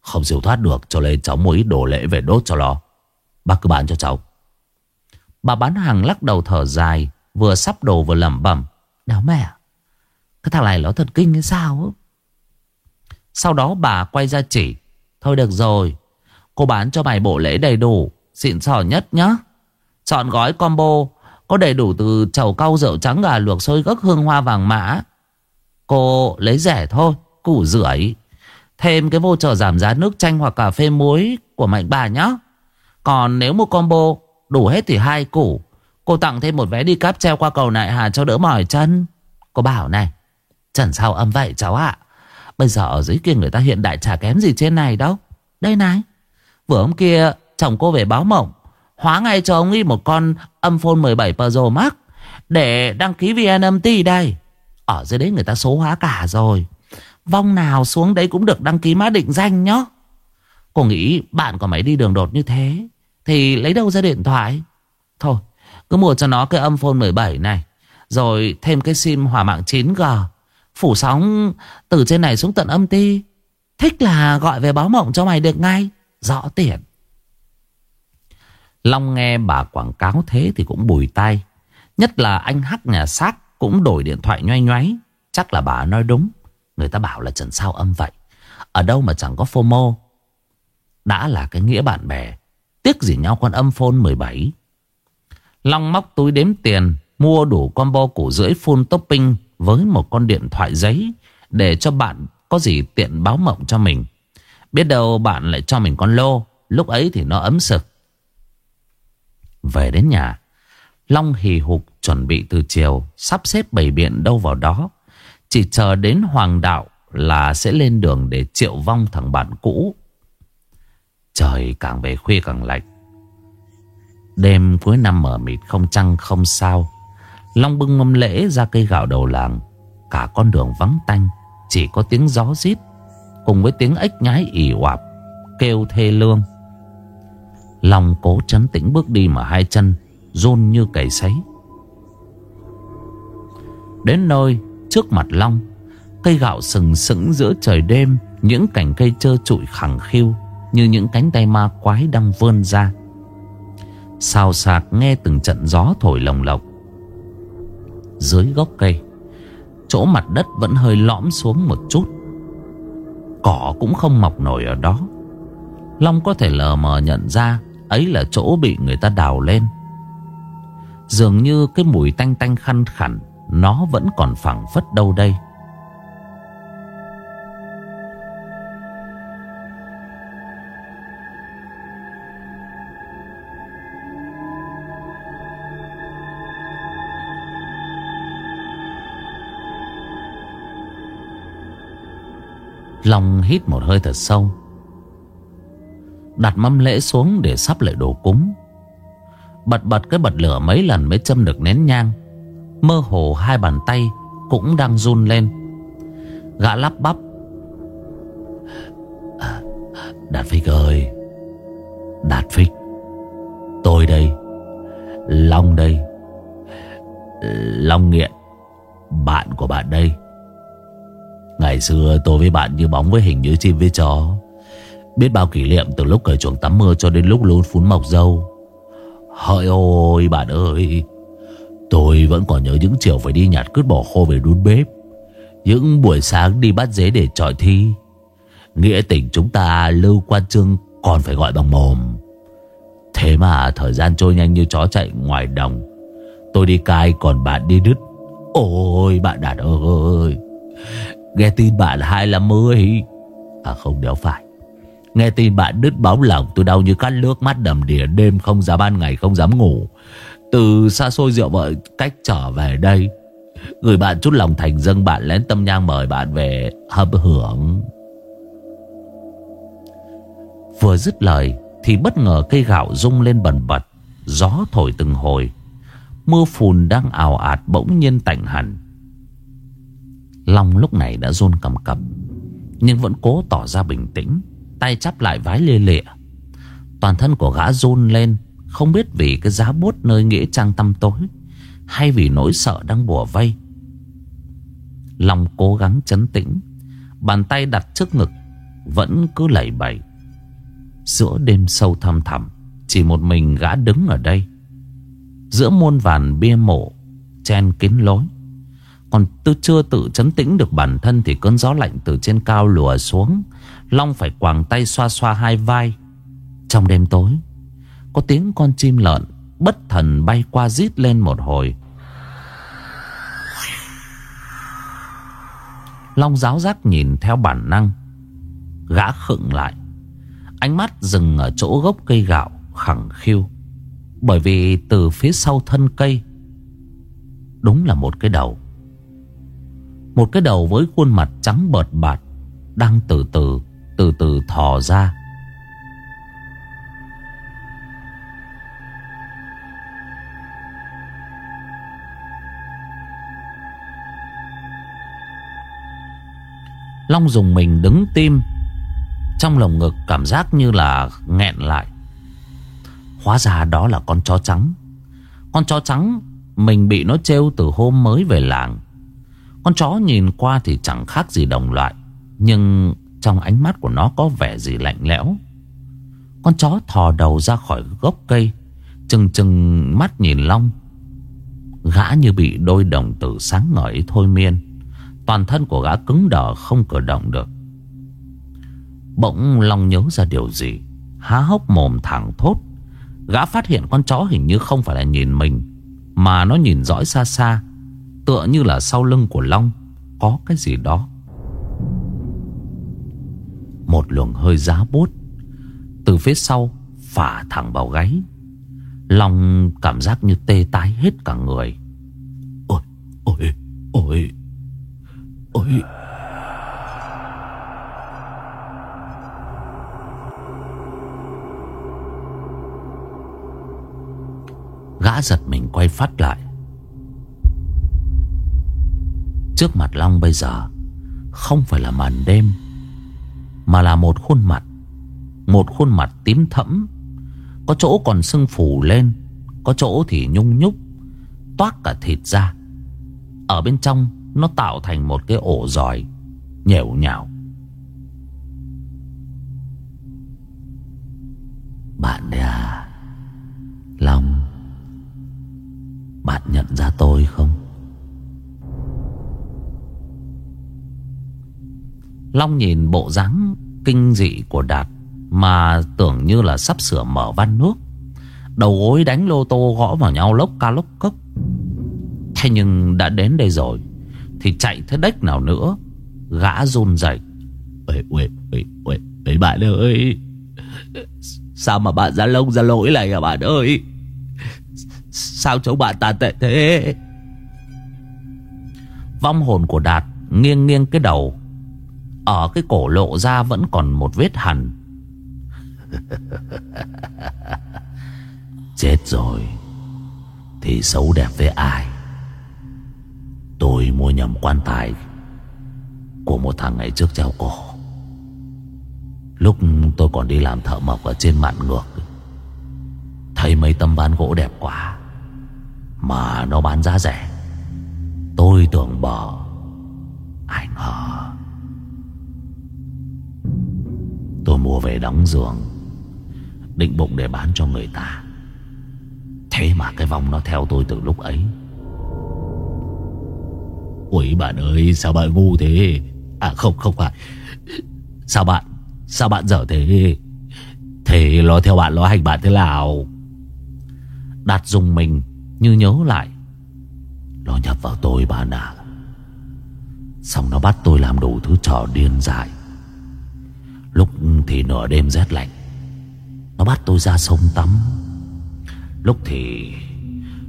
Không siêu thoát được, cho nên cháu mua ít đồ lễ về đốt cho nó. Bác cứ bán cho cháu. Bà bán hàng lắc đầu thở dài, Vừa sắp đồ vừa lẩm bẩm. Đéo mẹ. Cái thằng này nó thần kinh hay sao Sau đó bà quay ra chỉ, Thôi được rồi, Cô bán cho mày bộ lễ đầy đủ, Xịn sò nhất nhá. Chọn gói combo, Có đầy đủ từ chầu cau, rượu trắng, gà luộc, xôi gấc, hương hoa vàng mã. Cô lấy rẻ thôi, Củ rưỡi. Thêm cái vô trợ giảm giá nước chanh hoặc cà phê muối Của mạnh bà nhá. Còn nếu một combo, đủ hết thì hai củ. Cô tặng thêm một vé đi cáp treo qua cầu Nại Hà cho đỡ mỏi chân. Cô bảo này Chẳng sao âm vậy, cháu ạ? Bây giờ ở dưới kia người ta hiện đại chả kém gì trên này đâu. Đây này. Vừa hôm kia, chồng cô về báo mộng. Hóa ngay cho ông ấy một con âm phone 17 Pro Max Để đăng ký VNMT đây. Ở dưới đấy người ta số hóa cả rồi. Vong nào xuống đấy cũng được đăng ký mã định danh nhá. Cô nghĩ bạn của mày đi đường đột như thế, Thì lấy đâu ra điện thoại? Thôi, cứ mua cho nó cái âm phone 17 này, Rồi thêm cái sim hòa mạng 9G Phủ sóng, từ trên này xuống tận âm ti. Thích là gọi về báo mộng cho mày được ngay, Rõ tiền Long nghe bà quảng cáo thế thì cũng bùi tai Nhất là anh Hắc nhà xác cũng đổi điện thoại nhoay nhoáy. Chắc là bà nói đúng. Người ta bảo là trần sao âm vậy. Ở đâu mà chẳng có FOMO. Đã là cái nghĩa bạn bè. Tiếc gì nhau con âm phone 17 Long móc túi đếm tiền, Mua đủ combo củ rưỡi full topping. Với một con điện thoại giấy Để cho bạn có gì tiện báo mộng cho mình. Biết đâu bạn lại cho mình con lô, Lúc ấy thì nó ấm sực. Về đến nhà, Long hì hục chuẩn bị từ chiều Sắp xếp bày biện đâu vào đó. Chỉ chờ đến hoàng đạo Là sẽ lên đường để triệu vong thằng bạn cũ. Trời càng về khuya càng lạnh. Đêm cuối năm mở mịt không trăng không sao. Long bưng mâm lễ ra cây gạo đầu làng. Cả con đường vắng tanh, Chỉ có tiếng gió rít, Cùng với tiếng ếch nhái ỉ oạp, Kêu thê lương. Long cố chấn tĩnh bước đi mà hai chân run như cầy sấy. Đến nơi, trước mặt Long, Cây gạo sừng sững giữa trời đêm, Những cành cây trơ trụi khẳng khiu Như những cánh tay ma quái đang vươn ra. Xào sạc nghe từng trận gió thổi lồng lộng dưới gốc cây. Chỗ mặt đất vẫn hơi lõm xuống một chút. Cỏ cũng không mọc nổi ở đó. Long có thể lờ mờ nhận ra Ấy là chỗ bị người ta đào lên. Dường như cái mùi tanh tanh khăn khẳng Nó vẫn còn phẳng phất đâu đây. Long hít một hơi thật sâu. Đặt mâm lễ xuống để sắp lại đồ cúng. Bật bật cái bật lửa mấy lần mới châm được nén nhang. Mơ hồ hai bàn tay Cũng đang run lên. Gã lắp bắp. Đạt Phích ơi! Đạt Phích! Tôi đây. Long đây. Long nghiện. Bạn của bạn đây. Ngày xưa tôi với bạn như bóng với hình như chim với chó. Biết bao kỷ niệm từ lúc cởi chuồng tắm mưa cho đến lúc luôn phun mọc dâu. Hỡi ôi, bạn ơi. Tôi vẫn còn nhớ những chiều phải đi nhặt cứt bỏ khô về đun bếp. Những buổi sáng đi bắt dế để trọi thi. Nghĩa tình chúng ta lưu quan trương còn phải gọi bằng mồm. Thế mà thời gian trôi nhanh như chó chạy ngoài đồng. Tôi đi cai còn bạn đi đứt. Ôi, bạn Đạt ơi. Nghe tin bạn 250 À không, đéo phải Nghe tin bạn đứt bóng lòng, tôi đau như cắt nước, mắt đầm đìa, đêm không dám ban ngày không dám ngủ. Từ xa xôi rượu vợ cách trở về đây. Người bạn chút lòng thành dâng, bạn lén tâm nhang mời bạn về hâm hưởng. Vừa dứt lời, thì bất ngờ cây gạo rung lên bần bật. Gió thổi từng hồi. Mưa phùn đang ảo ạt bỗng nhiên tạnh hẳn. Long lúc này đã run cầm cập, Nhưng vẫn cố tỏ ra bình tĩnh, Tay chắp lại vái lê lịa. Toàn thân của gã run lên, Không biết vì cái giá bút nơi nghĩa trang tăm tối, Hay vì nỗi sợ đang bùa vây. Long cố gắng chấn tĩnh, Bàn tay đặt trước ngực, Vẫn cứ lẩy bẩy. Giữa đêm sâu thăm thẳm, Chỉ một mình gã đứng ở đây. Giữa muôn vàn bia mộ, Chen kín lối. Còn tôi chưa tự chấn tĩnh được bản thân Thì cơn gió lạnh từ trên cao lùa xuống. Long phải quàng tay xoa xoa hai vai. Trong đêm tối, Có tiếng con chim lợn Bất thần bay qua rít lên một hồi. Long giáo giác nhìn theo bản năng. Gã khựng lại. Ánh mắt dừng ở chỗ gốc cây gạo khẳng khiu. Bởi vì từ phía sau thân cây, Đúng là một cái đầu. Một cái đầu với khuôn mặt trắng bợt bạt Đang từ từ từ từ thò ra. Long dùng mình đứng tim, Trong lồng ngực cảm giác như là nghẹn lại. Hóa ra đó là con chó trắng. Con chó trắng Mình bị nó trêu từ hôm mới về làng. Con chó nhìn qua thì chẳng khác gì đồng loại, Nhưng trong ánh mắt của nó có vẻ gì lạnh lẽo. Con chó thò đầu ra khỏi gốc cây, Chừng chừng mắt nhìn Long. Gã như bị đôi đồng tử sáng ngời thôi miên. Toàn thân của gã cứng đờ không cử động được. Bỗng Long nhớ ra điều gì, Há hốc mồm thẳng thốt. Gã phát hiện con chó hình như không phải là nhìn mình, Mà nó nhìn dõi xa xa. Tựa như là sau lưng của Long Có cái gì đó. Một luồng hơi giá bút Từ phía sau Phả thẳng vào gáy. Long cảm giác như tê tái hết cả người. Ôi Ôi Ôi Ôi. Gã giật mình quay phát lại Trước mặt Long bây giờ Không phải là màn đêm, Mà là một khuôn mặt, Một khuôn mặt tím thẫm. Có chỗ còn sưng phù lên, Có chỗ thì nhung nhúc, Toát cả thịt ra. Ở bên trong, Nó tạo thành một cái ổ giòi Nhẻo nhào. Bạn đấy à Long, Bạn nhận ra tôi không? Long nhìn bộ dáng kinh dị của Đạt Mà tưởng như là sắp sửa mở van nước. Đầu gối đánh lô tô gõ vào nhau lốc ca lốc cốc. Thế nhưng đã đến đây rồi Thì chạy thế đếch nào nữa Gã run dậy Ê, ê, ê, ê, ê, bạn ơi Sao mà bạn ra lông ra lỗi này à bạn ơi? Sao cháu bạn tàn tệ thế? Vong hồn của Đạt nghiêng nghiêng cái đầu ở cái cổ lộ ra vẫn còn một vết hằn. Chết rồi. Thì xấu đẹp với ai? Tôi mua nhầm quan tài Của một thằng ngày trước treo cổ. Lúc tôi còn đi làm thợ mộc Ở trên mạn ngược, Thấy mấy tấm ván gỗ đẹp quá, Mà nó bán giá rẻ. Tôi tưởng bờ, Ai ngờ Tôi mua về đóng giường Định bụng để bán cho người ta. Thế mà cái vòng nó theo tôi từ lúc ấy. Ủi bạn ơi, sao bạn ngu thế? À không không phải. Sao bạn Sao bạn dở thế? Thế nó theo bạn nó hành bạn thế nào? Đạt dùng mình Như nhớ lại. Nó nhập vào tôi bạn à Xong nó bắt tôi làm đủ thứ trò điên dại thì nửa đêm rét lạnh. Nó bắt tôi ra sông tắm. Lúc thì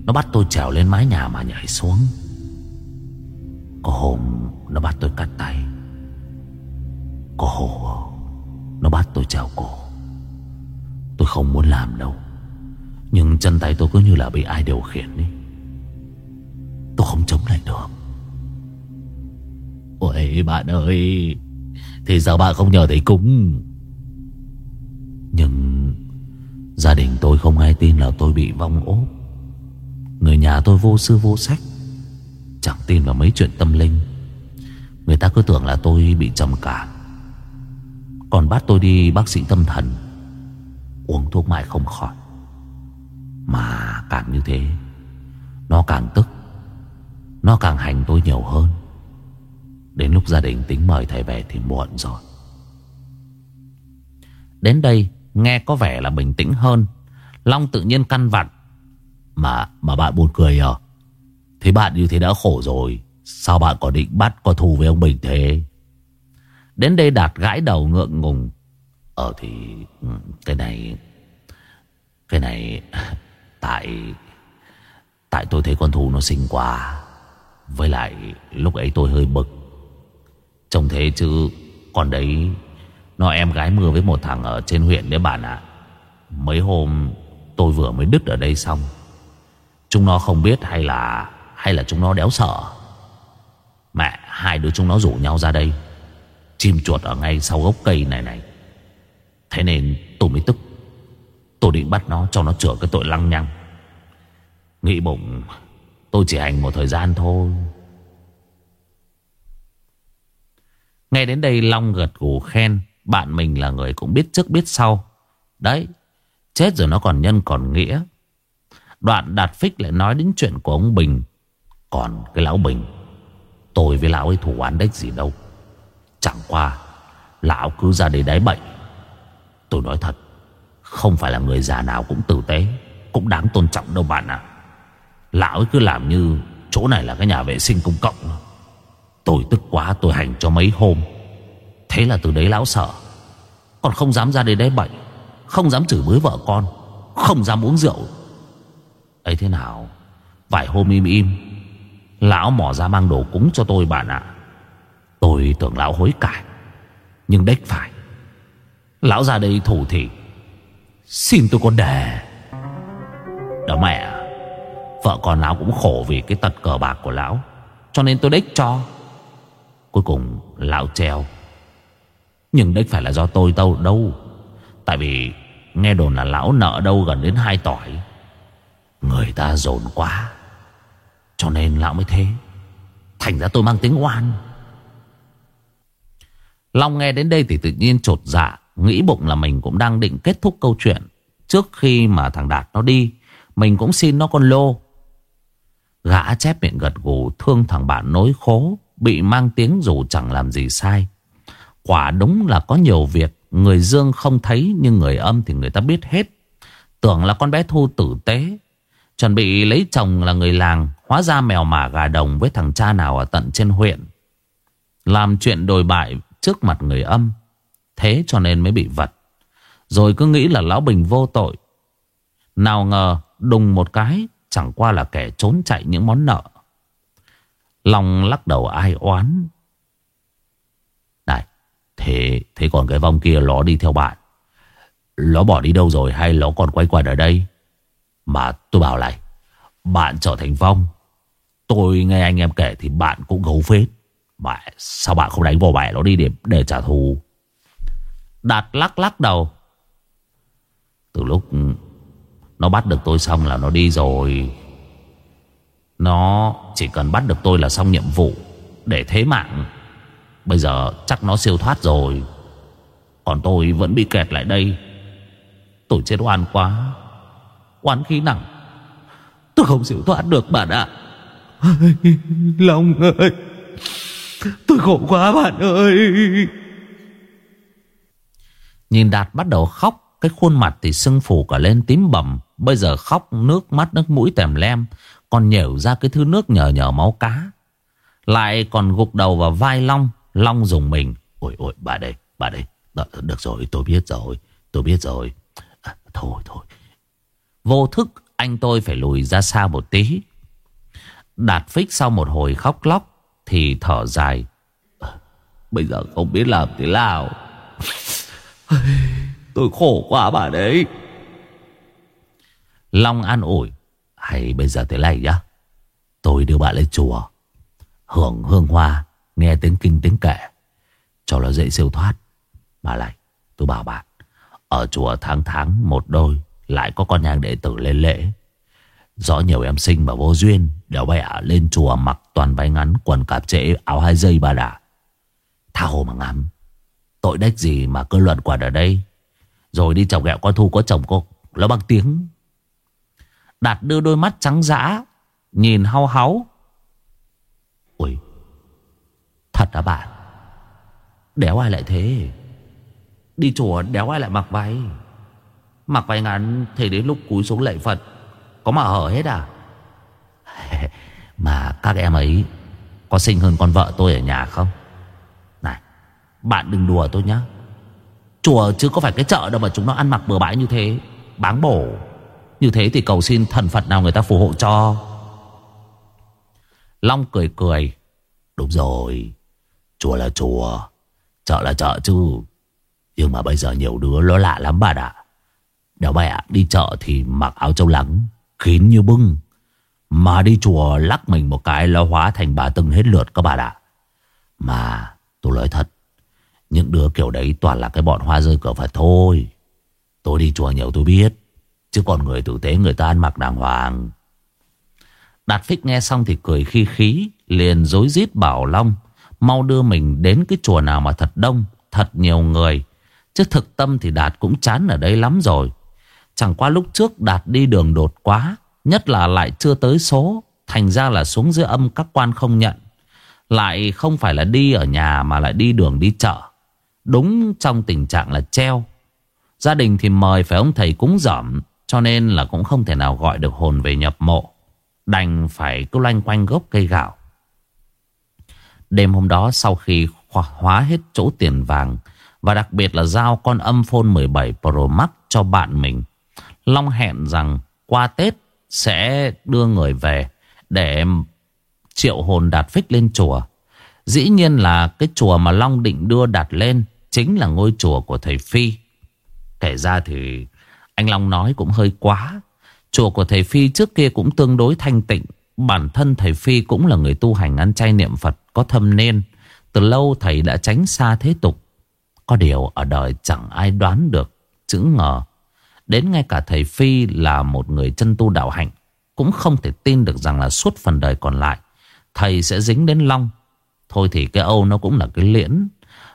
Nó bắt tôi trèo lên mái nhà mà nhảy xuống. Có hôm Nó bắt tôi cắt tay. Có hôm Nó bắt tôi trèo cổ. Tôi không muốn làm đâu. Nhưng chân tay tôi cứ như là bị ai điều khiển ấy. Tôi không chống lại được. Ôi, bạn ơi. Thì sao bạn không nhờ thầy cúng. Nhưng Gia đình tôi không ai tin là tôi bị vong ốp Người nhà tôi vô sư vô sách, Chẳng tin vào mấy chuyện tâm linh. Người ta cứ tưởng là tôi bị trầm cảm. Còn bắt tôi đi bác sĩ tâm thần, Uống thuốc mãi không khỏi. Mà càng như thế, Nó càng tức, Nó càng hành tôi nhiều hơn. Đến lúc gia đình tính mời thầy về thì muộn rồi. Đến đây Nghe có vẻ là bình tĩnh hơn. Long tự nhiên căn vặn. Mà mà bạn buồn cười à? Thế bạn như thế đã khổ rồi. Sao bạn còn định bắt có thù với ông Bình thế? Đến đây đạt gãi đầu ngượng ngùng. Ờ thì ừ, Cái này Cái này, Tại Tại tôi thấy con thù nó xinh quá. Với lại lúc ấy tôi hơi bực. Trông thế chứ Còn đấy nó em gái mưa với một thằng ở trên huyện đấy bạn ạ. Mấy hôm tôi vừa mới đứt ở đây xong, Chúng nó không biết hay là Hay là chúng nó đéo sợ. Mẹ, hai đứa chúng nó rủ nhau ra đây, Chim chuột ở ngay sau gốc cây này này. Thế nên tôi mới tức. Tôi định bắt nó, cho nó chữa cái tội lăng nhăng. Nghĩ bụng, Tôi chỉ hành một thời gian thôi. Nghe đến đây Long gật gù khen. Bạn mình là người cũng biết trước biết sau. Đấy, Chết rồi nó còn nhân còn nghĩa. Đoạn Đạt Phích lại nói đến chuyện của ông Bình. Còn cái lão Bình, Tôi với lão ấy thủ án đếch gì đâu. Chẳng qua, Lão cứ ra để đáy bệnh Tôi nói thật, Không phải là người già nào cũng tử tế, Cũng đáng tôn trọng đâu bạn ạ. Lão ấy cứ làm như Chỗ này là cái nhà vệ sinh công cộng. Tôi tức quá, tôi hành cho mấy hôm. Thế là từ đấy lão sợ. Còn không dám ra đây đấy bệnh, Không dám chửi bới vợ con, Không dám uống rượu. Ấy thế nào? Vài hôm im im, Lão mỏ ra mang đồ cúng cho tôi bạn ạ. Tôi tưởng lão hối cải, Nhưng đếch phải. Lão ra đây thủ thị, Xin tôi con đề Đó mẹ, Vợ con lão cũng khổ vì cái tật cờ bạc của lão, Cho nên tôi đếch cho. Cuối cùng lão treo. Nhưng đấy phải là do tôi đâu đâu. Tại vì Nghe đồn là lão nợ đâu gần đến hai tỏi. Người ta dồn quá, Cho nên lão mới thế. Thành ra tôi mang tiếng oan. Long nghe đến đây thì tự nhiên trột dạ Nghĩ bụng là mình cũng đang định kết thúc câu chuyện Trước khi mà thằng Đạt nó đi. Mình cũng xin nó con lô. Gã chép miệng gật gù, Thương thằng bạn nối khố, Bị mang tiếng dù chẳng làm gì sai. Quả đúng là có nhiều việc Người dương không thấy, Nhưng người âm thì người ta biết hết. Tưởng là con bé Thu tử tế. Chuẩn bị lấy chồng là người làng, Hóa ra mèo mả gà đồng với thằng cha nào ở tận trên huyện. Làm chuyện đồi bại trước mặt người âm. Thế cho nên mới bị vật. Rồi cứ nghĩ là Lão Bình vô tội. Nào ngờ, đùng một cái, Chẳng qua là kẻ trốn chạy những món nợ. Long lắc đầu ai oán. Thế, thế còn cái vong kia nó đi theo bạn. Nó bỏ đi đâu rồi hay nó còn quay quần ở đây? Mà tôi bảo lại Bạn trở thành vong Tôi nghe anh em kể thì bạn cũng gấu phết. Mẹ sao bạn không đánh vào mẹ nó đi để, để trả thù? Đạt lắc lắc đầu. Từ lúc Nó bắt được tôi xong là nó đi rồi. Nó chỉ cần bắt được tôi là xong nhiệm vụ Để thế mạng. Bây giờ chắc nó siêu thoát rồi. Còn tôi vẫn bị kẹt lại đây. Tôi chết oan quá. Oán khí nặng. Tôi không siêu thoát được, bạn ạ. Long ơi. Tôi khổ quá, bạn ơi. Nhìn Đạt bắt đầu khóc, Cái khuôn mặt thì sưng phù cả lên tím bầm. Bây giờ khóc, nước mắt, nước mũi tèm lem, Còn nhểu ra cái thứ nước nhờ nhờ máu cá. Lại còn gục đầu vào vai Long. Long dùng mình. Ôi ôi bà đây bà đây. Được, được rồi tôi biết rồi Tôi biết rồi. À, Thôi thôi. Vô thức anh tôi phải lùi ra xa một tí. Đạt phích sau một hồi khóc lóc Thì thở dài. À, Bây giờ không biết làm thế nào. Tôi khổ quá bà đấy. Long an ủi. Hay bây giờ thế này nhá. Tôi đưa bạn lên chùa. Hưởng hương hoa. Nghe tiếng kinh tiếng kệ. Cho nó dễ siêu thoát. Mà lại, tôi bảo bạn, Ở chùa tháng tháng một đôi Lại có con nhang đệ tử lên lễ. Rõ nhiều em sinh mà vô duyên Đều bẻ lên chùa mặc toàn váy ngắn, Quần cạp trễ, áo hai dây bà đã Tha hồ mà ngắm. Tội đách gì mà cơ luận quả ở đây. Rồi đi chọc ghẹo con thu có chồng cô, Nó bằng tiếng. Đạt đưa đôi mắt trắng dã, Nhìn hao háo Thật à bạn? Đéo ai lại thế? Đi chùa đéo ai lại mặc váy? Mặc váy ngắn Thì đến lúc cúi xuống lạy Phật, Có mà hở hết à? Mà các em ấy Có xinh hơn con vợ tôi ở nhà không? Này, Bạn đừng đùa tôi nhá. Chùa chứ có phải cái chợ đâu mà chúng nó ăn mặc bừa bãi như thế, Báng bổ. Như thế thì cầu xin thần Phật nào người ta phù hộ cho. Long cười cười. Đúng rồi. Chùa là chùa, Chợ là chợ chứ. Nhưng mà bây giờ nhiều đứa nó lạ lắm bà ạ. Đéo ạ, đi chợ thì mặc áo trâu lắng, Kín như bưng. Mà đi chùa lắc mình một cái Nó hóa thành bà từng hết lượt các bà ạ. Mà tôi nói thật, Những đứa kiểu đấy toàn là cái bọn hoa rơi cửa Phật thôi. Tôi đi chùa nhiều tôi biết, Chứ còn người tử tế người ta ăn mặc đàng hoàng. Đạt Phích nghe xong thì cười khi khí, Liền dối rít bảo Long Mau đưa mình đến cái chùa nào mà thật đông, Thật nhiều người. Chứ thực tâm thì Đạt cũng chán ở đây lắm rồi. Chẳng qua lúc trước Đạt đi đường đột quá, Nhất là lại chưa tới số, Thành ra là xuống dưới âm các quan không nhận. Lại không phải là đi ở nhà Mà lại đi đường đi chợ. Đúng trong tình trạng là treo. Gia đình thì mời phải ông thầy cúng dởm, Cho nên là cũng không thể nào gọi được hồn về nhập mộ. Đành phải cứ loanh quanh gốc cây gạo. Đêm hôm đó sau khi hóa hết chỗ tiền vàng, Và đặc biệt là giao con âm phone 17 Pro Max cho bạn mình, Long hẹn rằng qua Tết sẽ đưa người về để triệu hồn đạt phích lên chùa. Dĩ nhiên là cái chùa mà Long định đưa đạt lên chính là ngôi chùa của thầy Phi. Kể ra thì anh Long nói cũng hơi quá. Chùa của thầy Phi trước kia cũng tương đối thanh tịnh. Bản thân thầy Phi cũng là người tu hành ăn chay niệm Phật có thâm nên. Từ lâu thầy đã tránh xa thế tục. Có điều ở đời chẳng ai đoán được, chữ ngờ. Đến ngay cả thầy Phi là một người chân tu đạo hạnh Cũng không thể tin được rằng là suốt phần đời còn lại Thầy sẽ dính đến Long Thôi thì cái Âu nó cũng là cái liễn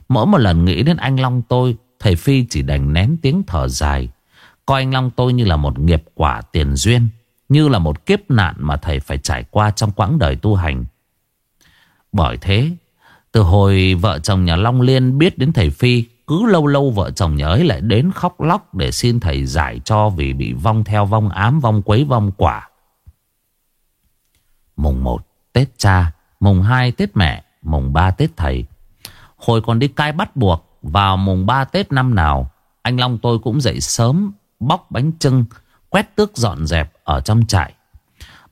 Mỗi một lần nghĩ đến anh Long tôi Thầy Phi chỉ đành nén tiếng thở dài Coi anh Long tôi như là một nghiệp quả tiền duyên Như là một kiếp nạn mà thầy phải trải qua trong quãng đời tu hành bởi thế Từ hồi vợ chồng nhà Long Liên biết đến thầy Phi cứ lâu lâu vợ chồng nhớ ấy lại đến khóc lóc để xin thầy giải cho vì bị vong theo vong ám, vong quấy, vong quả. Mùng 1 Tết cha, mùng 2 Tết mẹ, mùng 3 Tết thầy. Hồi còn đi cai bắt buộc vào mùng 3 Tết năm nào, anh Long tôi cũng dậy sớm, bóc bánh trưng, quét tước dọn dẹp ở trong trại.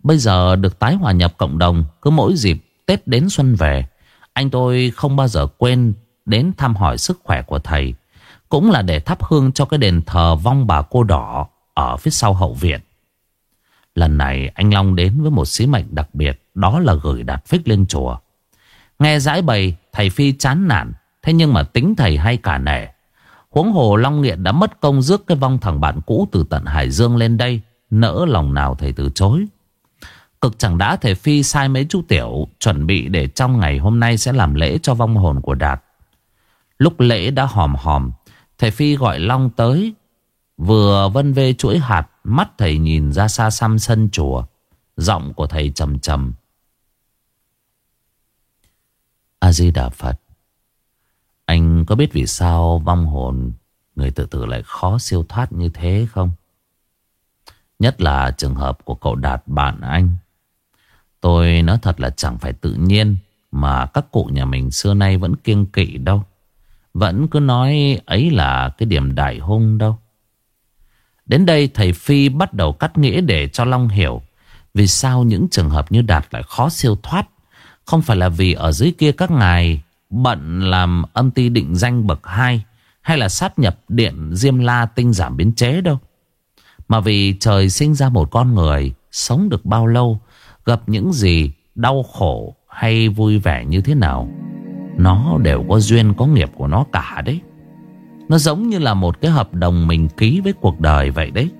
Bây giờ được tái hòa nhập cộng đồng, cứ mỗi dịp Tết đến xuân về, anh tôi không bao giờ quên đến thăm hỏi sức khỏe của thầy. Cũng là để thắp hương cho cái đền thờ vong bà cô đỏ ở phía sau hậu viện. Lần này anh Long đến với một sứ mệnh đặc biệt, đó là gửi đặt phích lên chùa. Nghe giải bày, thầy Phi chán nản, thế nhưng mà tính thầy hay cả nể. Huống hồ Long Nghiện đã mất công rước cái vong thằng bạn cũ từ tận Hải Dương lên đây, nỡ lòng nào thầy từ chối. Cực chẳng đã thầy Phi sai mấy chú tiểu chuẩn bị để trong ngày hôm nay sẽ làm lễ cho vong hồn của Đạt. Lúc lễ đã hòm hòm, Thầy Phi gọi Long tới Vừa vân vê chuỗi hạt, Mắt thầy nhìn ra xa xăm sân chùa Giọng của thầy trầm trầm A-di-đà Phật, Anh có biết vì sao vong hồn Người tự tử lại khó siêu thoát như thế không? Nhất là trường hợp của cậu Đạt bạn anh Tôi nói thật là chẳng phải tự nhiên Mà các cụ nhà mình xưa nay vẫn kiêng kỵ đâu vẫn cứ nói ấy là cái điểm đại hung đâu. Đến đây thầy Phi bắt đầu cắt nghĩa để cho Long hiểu vì sao những trường hợp như Đạt lại khó siêu thoát. Không phải là vì ở dưới kia các ngài bận làm âm ty định danh bậc 2 hay là sát nhập điện Diêm La tinh giảm biến chế đâu. Mà vì trời sinh ra một con người sống được bao lâu, gặp những gì đau khổ hay vui vẻ như thế nào, nó đều có duyên có nghiệp của nó cả đấy. Nó giống như là một cái hợp đồng mình ký với cuộc đời vậy đấy.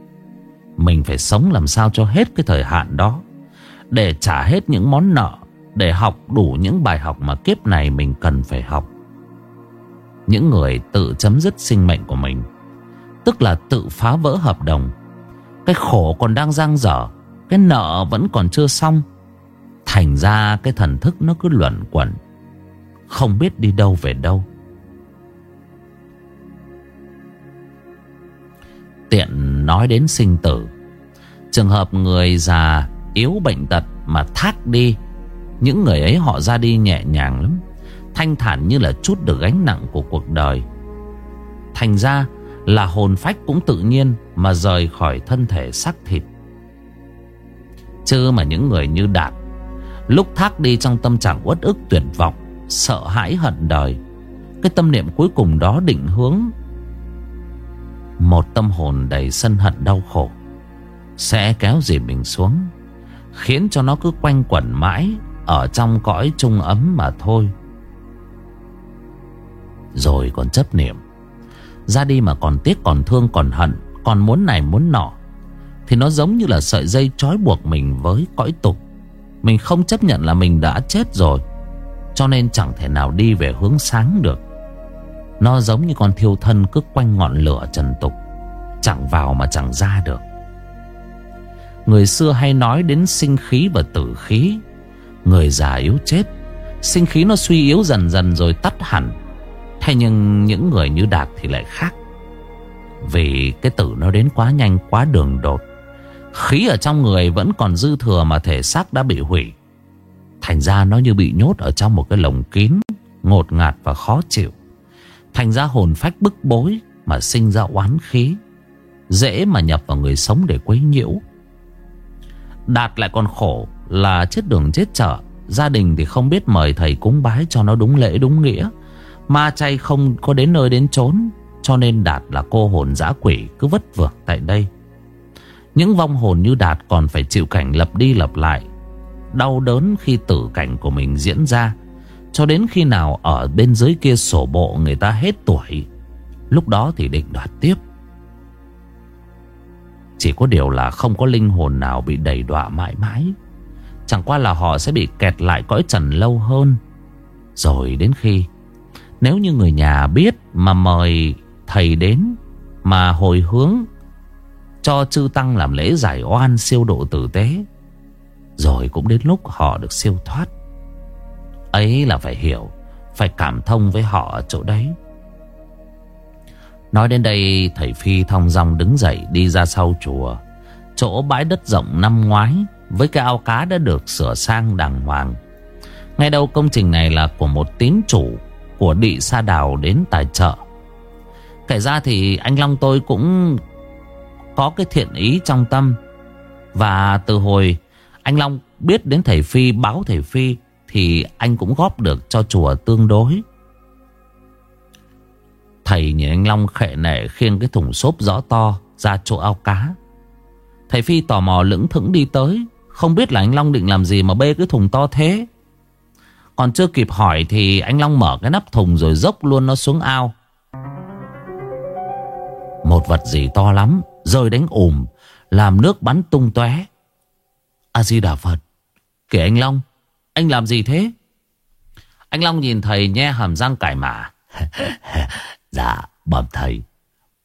Mình phải sống làm sao cho hết cái thời hạn đó, Để trả hết những món nợ, Để học đủ những bài học mà kiếp này mình cần phải học. Những người tự chấm dứt sinh mệnh của mình, Tức là tự phá vỡ hợp đồng, Cái khổ còn đang giang dở cái nợ vẫn còn chưa xong. Thành ra cái thần thức nó cứ luẩn quẩn, không biết đi đâu về đâu. Tiện nói đến sinh tử. Trường hợp người già yếu bệnh tật mà thác đi, Những người ấy họ ra đi nhẹ nhàng lắm, Thanh thản như là chút được gánh nặng của cuộc đời. Thành ra là hồn phách cũng tự nhiên Mà rời khỏi thân thể xác thịt. Chứ mà những người như Đạt, Lúc thác đi trong tâm trạng uất ức tuyệt vọng, sợ hãi hận đời, Cái tâm niệm cuối cùng đó định hướng. Một tâm hồn đầy sân hận đau khổ Sẽ kéo dìm mình xuống, Khiến cho nó cứ quanh quẩn mãi Ở trong cõi trung ấm mà thôi. Rồi còn chấp niệm, Ra đi mà còn tiếc, còn thương, còn hận, Còn muốn này muốn nọ thì nó giống như là sợi dây trói buộc mình với cõi tục. Mình không chấp nhận là mình đã chết rồi, cho nên chẳng thể nào đi về hướng sáng được. Nó giống như con thiêu thân cứ quanh ngọn lửa trần tục, Chẳng vào mà chẳng ra được. Người xưa hay nói đến sinh khí và tử khí. Người già yếu chết, Sinh khí nó suy yếu dần dần rồi tắt hẳn. Thế nhưng những người như Đạt thì lại khác. Vì cái tử nó đến quá nhanh, quá đường đột. Khí ở trong người vẫn còn dư thừa mà thể xác đã bị hủy. Thành ra nó như bị nhốt ở trong một cái lồng kín, Ngột ngạt và khó chịu. Thành ra hồn phách bức bối Mà sinh ra oán khí, Dễ mà nhập vào người sống để quấy nhiễu. Đạt lại còn khổ Là chết đường chết chợ, Gia đình thì không biết mời thầy cúng bái cho nó đúng lễ, đúng nghĩa. Ma chay không có đến nơi đến chốn, Cho nên Đạt là cô hồn dã quỷ Cứ vất vưởng tại đây. Những vong hồn như Đạt còn phải chịu cảnh lập đi lập lại. Đau đớn khi tử cảnh của mình diễn ra, Cho đến khi nào ở bên dưới kia sổ bộ người ta hết tuổi. Lúc đó thì định đoạt tiếp. Chỉ có điều là không có linh hồn nào bị đầy đọa mãi mãi. Chẳng qua là họ sẽ bị kẹt lại cõi trần lâu hơn. Rồi đến khi, Nếu như người nhà biết mà mời thầy đến, Mà hồi hướng cho chư tăng làm lễ giải oan siêu độ tử tế Rồi cũng đến lúc họ được siêu thoát Ấy là phải hiểu, Phải cảm thông với họ ở chỗ đấy Nói đến đây, thầy Phi thong dong đứng dậy đi ra sau chùa Chỗ bãi đất rộng năm ngoái, với cái ao cá đã được sửa sang đàng hoàng. Ngay đầu công trình này là của một tín chủ, của địa sa đào đến tài trợ. Kể ra thì anh Long tôi cũng có cái thiện ý trong tâm. Và từ hồi anh Long biết đến thầy Phi, báo thầy Phi, thì anh cũng góp được cho chùa tương đối. Thầy nhìn anh Long khệ nệ khiêng cái thùng xốp gió to ra chỗ ao cá. Thầy Phi tò mò lững thững đi tới, không biết là anh Long định làm gì mà bê cái thùng to thế Còn chưa kịp hỏi thì anh Long mở cái nắp thùng rồi dốc luôn nó xuống ao Một vật gì to lắm Rơi đánh ùm Làm nước bắn tung tóe. A-di-đà Phật Kể anh Long, Anh làm gì thế? Anh Long nhìn thầy nhe hàm răng cải mả. Dạ bẩm thầy,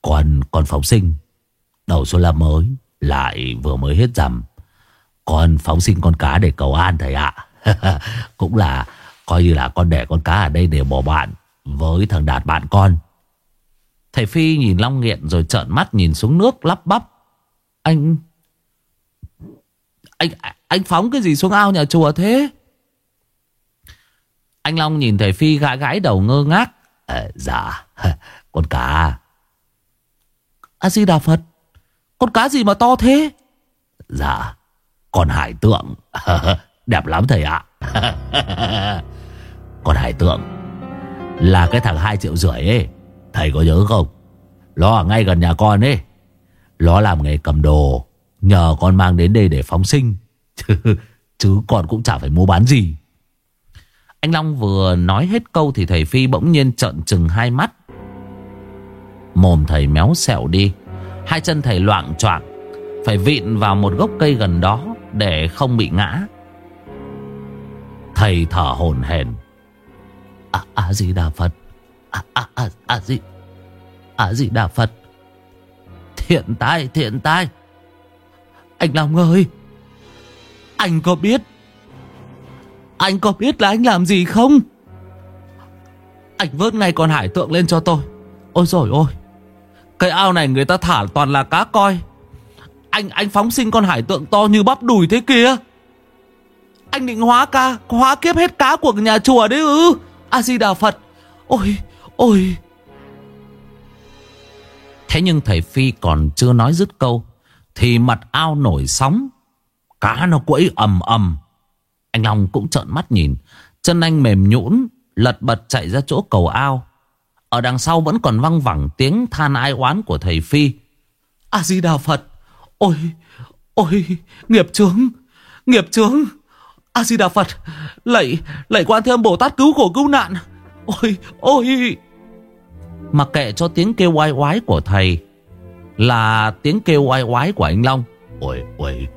Con con phóng sinh, Đầu số la mới, Lại vừa mới hết rằm con phóng sinh con cá để cầu an thầy ạ. Cũng là Coi như là con để con cá ở đây để bỏ bạn Với thằng Đạt bạn con. Thầy Phi nhìn Long Nghiện Rồi trợn mắt nhìn xuống nước lắp bắp. Anh Anh anh phóng cái gì xuống ao nhà chùa thế? Anh Long nhìn thầy Phi gãi gãi đầu ngơ ngác. À, Dạ Con cá. A-di-đà Phật Con cá gì mà to thế? Dạ con hải tượng. Đẹp lắm thầy ạ. Con hải tượng Là cái thằng 2 triệu rưỡi ấy. Thầy có nhớ không? Nó ở ngay gần nhà con ấy. Nó làm nghề cầm đồ. Nhờ con mang đến đây để phóng sinh. Chứ con cũng chả phải mua bán gì. Anh Long vừa nói hết câu Thì thầy Phi bỗng nhiên trợn trừng hai mắt. Mồm thầy méo xẹo đi. Hai chân thầy loạn choạng. Phải vịn vào một gốc cây gần đó để không bị ngã. Thầy thở hổn hển. À, à gì đà Phật. À, à, à, à gì? À gì đà Phật? Thiện tai, thiện tai. Anh Long ơi Anh có biết Anh có biết là anh làm gì không? Anh vớt ngay con hải tượng lên cho tôi. Ôi rồi ôi Cái ao này người ta thả toàn là cá coi. Anh anh phóng sinh con hải tượng to như bắp đùi thế kia. Anh định hóa ca Hóa kiếp hết cá của nhà chùa đấy ư? A-di-đà Phật. Ôi ôi. Thế nhưng thầy Phi còn chưa nói dứt câu Thì mặt ao nổi sóng. Cá nó quẫy ầm ầm. Anh Long cũng trợn mắt nhìn. Chân anh mềm nhũn Lật bật chạy ra chỗ cầu ao. Ở đằng sau vẫn còn văng vẳng tiếng than ai oán của thầy Phi. A-di-đà Phật. Ôi, ôi, nghiệp chướng, nghiệp chướng. A-di-đà Phật, lạy, lạy quan thế âm Bồ Tát cứu khổ cứu nạn. Ôi, ôi. Mặc kệ cho tiếng kêu oai oái của thầy là tiếng kêu oai oái của anh Long. Ôi, ôi,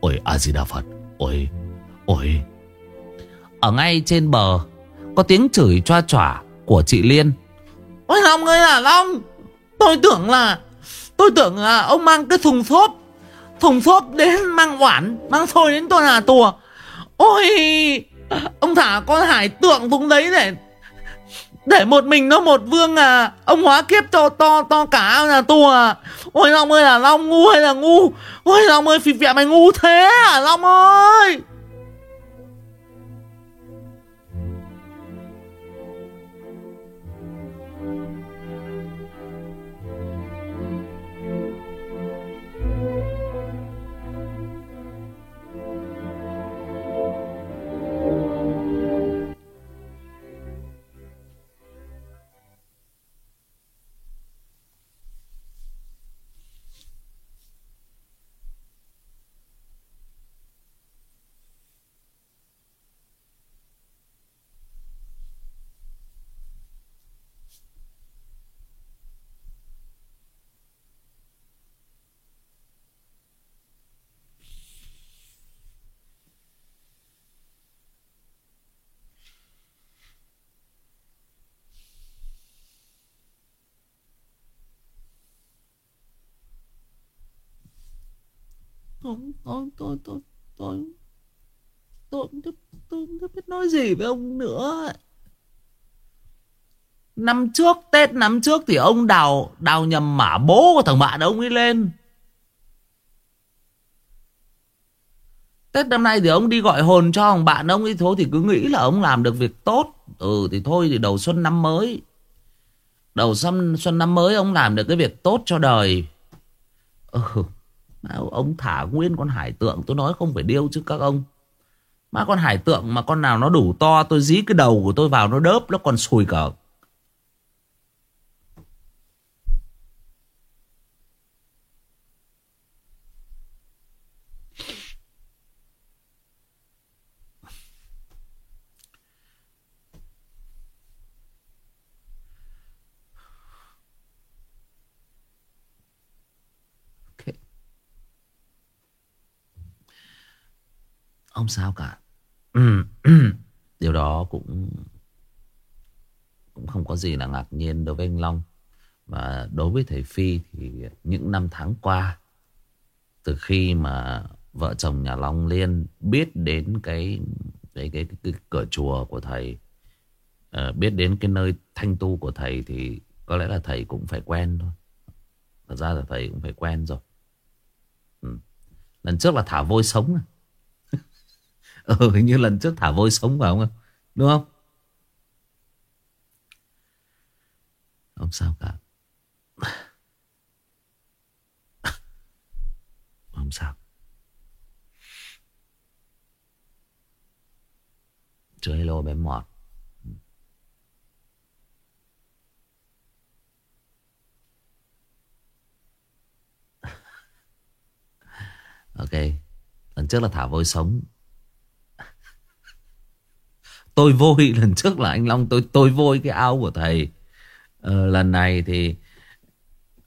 ôi, A-di-đà Phật, ôi, ôi. Ở ngay trên bờ có tiếng chửi choa chỏa của chị Liên. Ôi Long ơi là Long, tôi tưởng là Tôi tưởng là ông mang cái thùng xốp Thùng xốp đến mang oản Mang xôi đến tôi là tùa Ôi Ông thả con hải tượng xuống đấy để để một mình nó một vương à? Ông hóa kiếp cho to to cả là tu à? Ôi Long ơi là Long ngu hay là ngu? Ôi Long ơi, phì vẹ mày ngu thế à Long ơi? Tôi tôi tôi tôi tôi tôi tôi không biết nói gì với ông nữa năm trước, tết năm trước thì ông đào đào nhầm mả bố của thằng bạn ông ấy lên. Tết năm nay thì ông đi gọi hồn cho thằng bạn ông ấy thôi thì cứ nghĩ là ông làm được việc tốt. Ừ thì thôi thì đầu xuân năm mới. Đầu xuân xuân năm mới ông làm được cái việc tốt cho đời. Ừ. Ông thả nguyên con hải tượng, Tôi nói không phải điêu chứ các ông. Mà con hải tượng mà con nào nó đủ to, Tôi dí cái đầu của tôi vào, nó đớp, Nó còn sùi cả Không sao cả. Điều đó cũng Cũng không có gì là ngạc nhiên đối với anh Long. Và đối với thầy Phi Thì những năm tháng qua Từ khi mà Vợ chồng nhà Long Liên Biết đến cái Cái, cái, cái, cái cửa chùa của thầy uh, Biết đến cái nơi thanh tu của thầy Thì có lẽ là thầy cũng phải quen thôi. Thật ra là thầy cũng phải quen rồi. Ừ. Lần trước là thả vôi sống này. Ừ hình như lần trước thả vôi sống vào không Đúng không? Không sao cả. Không sao. Chưa hello bé mọt. Ok. Lần trước là thả vôi sống tôi vôi lần trước là anh Long tôi tôi vôi cái áo của thầy ờ, lần này thì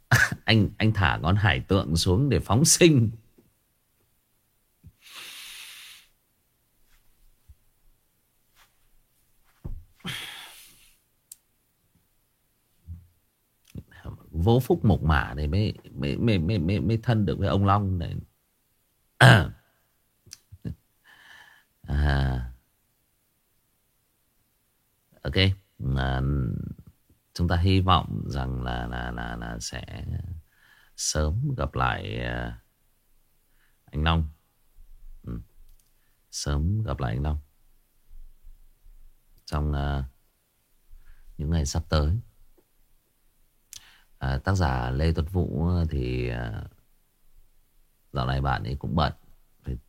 anh anh thả con hải tượng xuống để phóng sinh vô phúc mộc mả này mới mới mới mới mới, mới thân được với ông Long này à. à ok à, chúng ta hy vọng rằng là là là là sẽ sớm gặp lại à, anh Long. Ừ. sớm gặp lại anh Long. Trong uh, những ngày sắp tới. À, tác giả Lê Tuấn Vũ thì uh, dạo này bạn ấy cũng bận.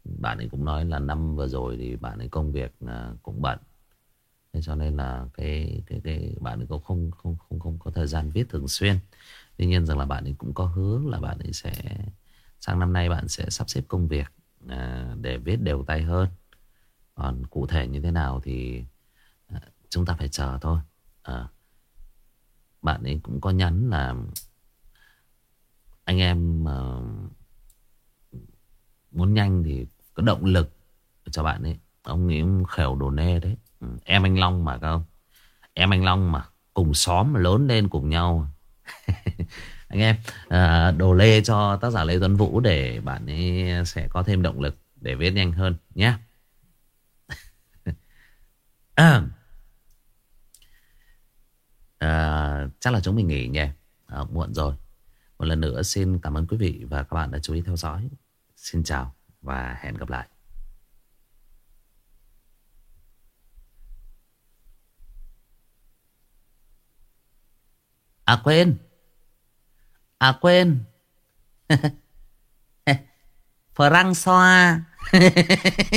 Bạn ấy cũng nói là năm vừa rồi thì bạn ấy công việc uh, cũng bận. Thế cho nên là cái cái cái bạn ấy cũng không không không không có thời gian viết thường xuyên. Tuy nhiên rằng là bạn ấy cũng có hứa là bạn ấy sẽ sang năm nay bạn sẽ sắp xếp công việc à, để viết đều tay hơn. Còn cụ thể như thế nào thì à, chúng ta phải chờ thôi. À, bạn ấy cũng có nhắn là anh em mà muốn nhanh thì có động lực cho bạn ấy. Ông ấy khều đồ nê đấy. Em anh Long mà không? Em anh Long mà Cùng xóm mà lớn lên cùng nhau. Anh em à, đồ lê cho tác giả lê tuấn vũ để bạn ấy sẽ có thêm động lực để viết nhanh hơn nhé. À, à, chắc là chúng mình nghỉ nhỉ? À, muộn rồi. Một lần nữa xin cảm ơn quý vị và các bạn đã chú ý theo dõi. Xin chào và hẹn gặp lại. À quên. À quên. Francois.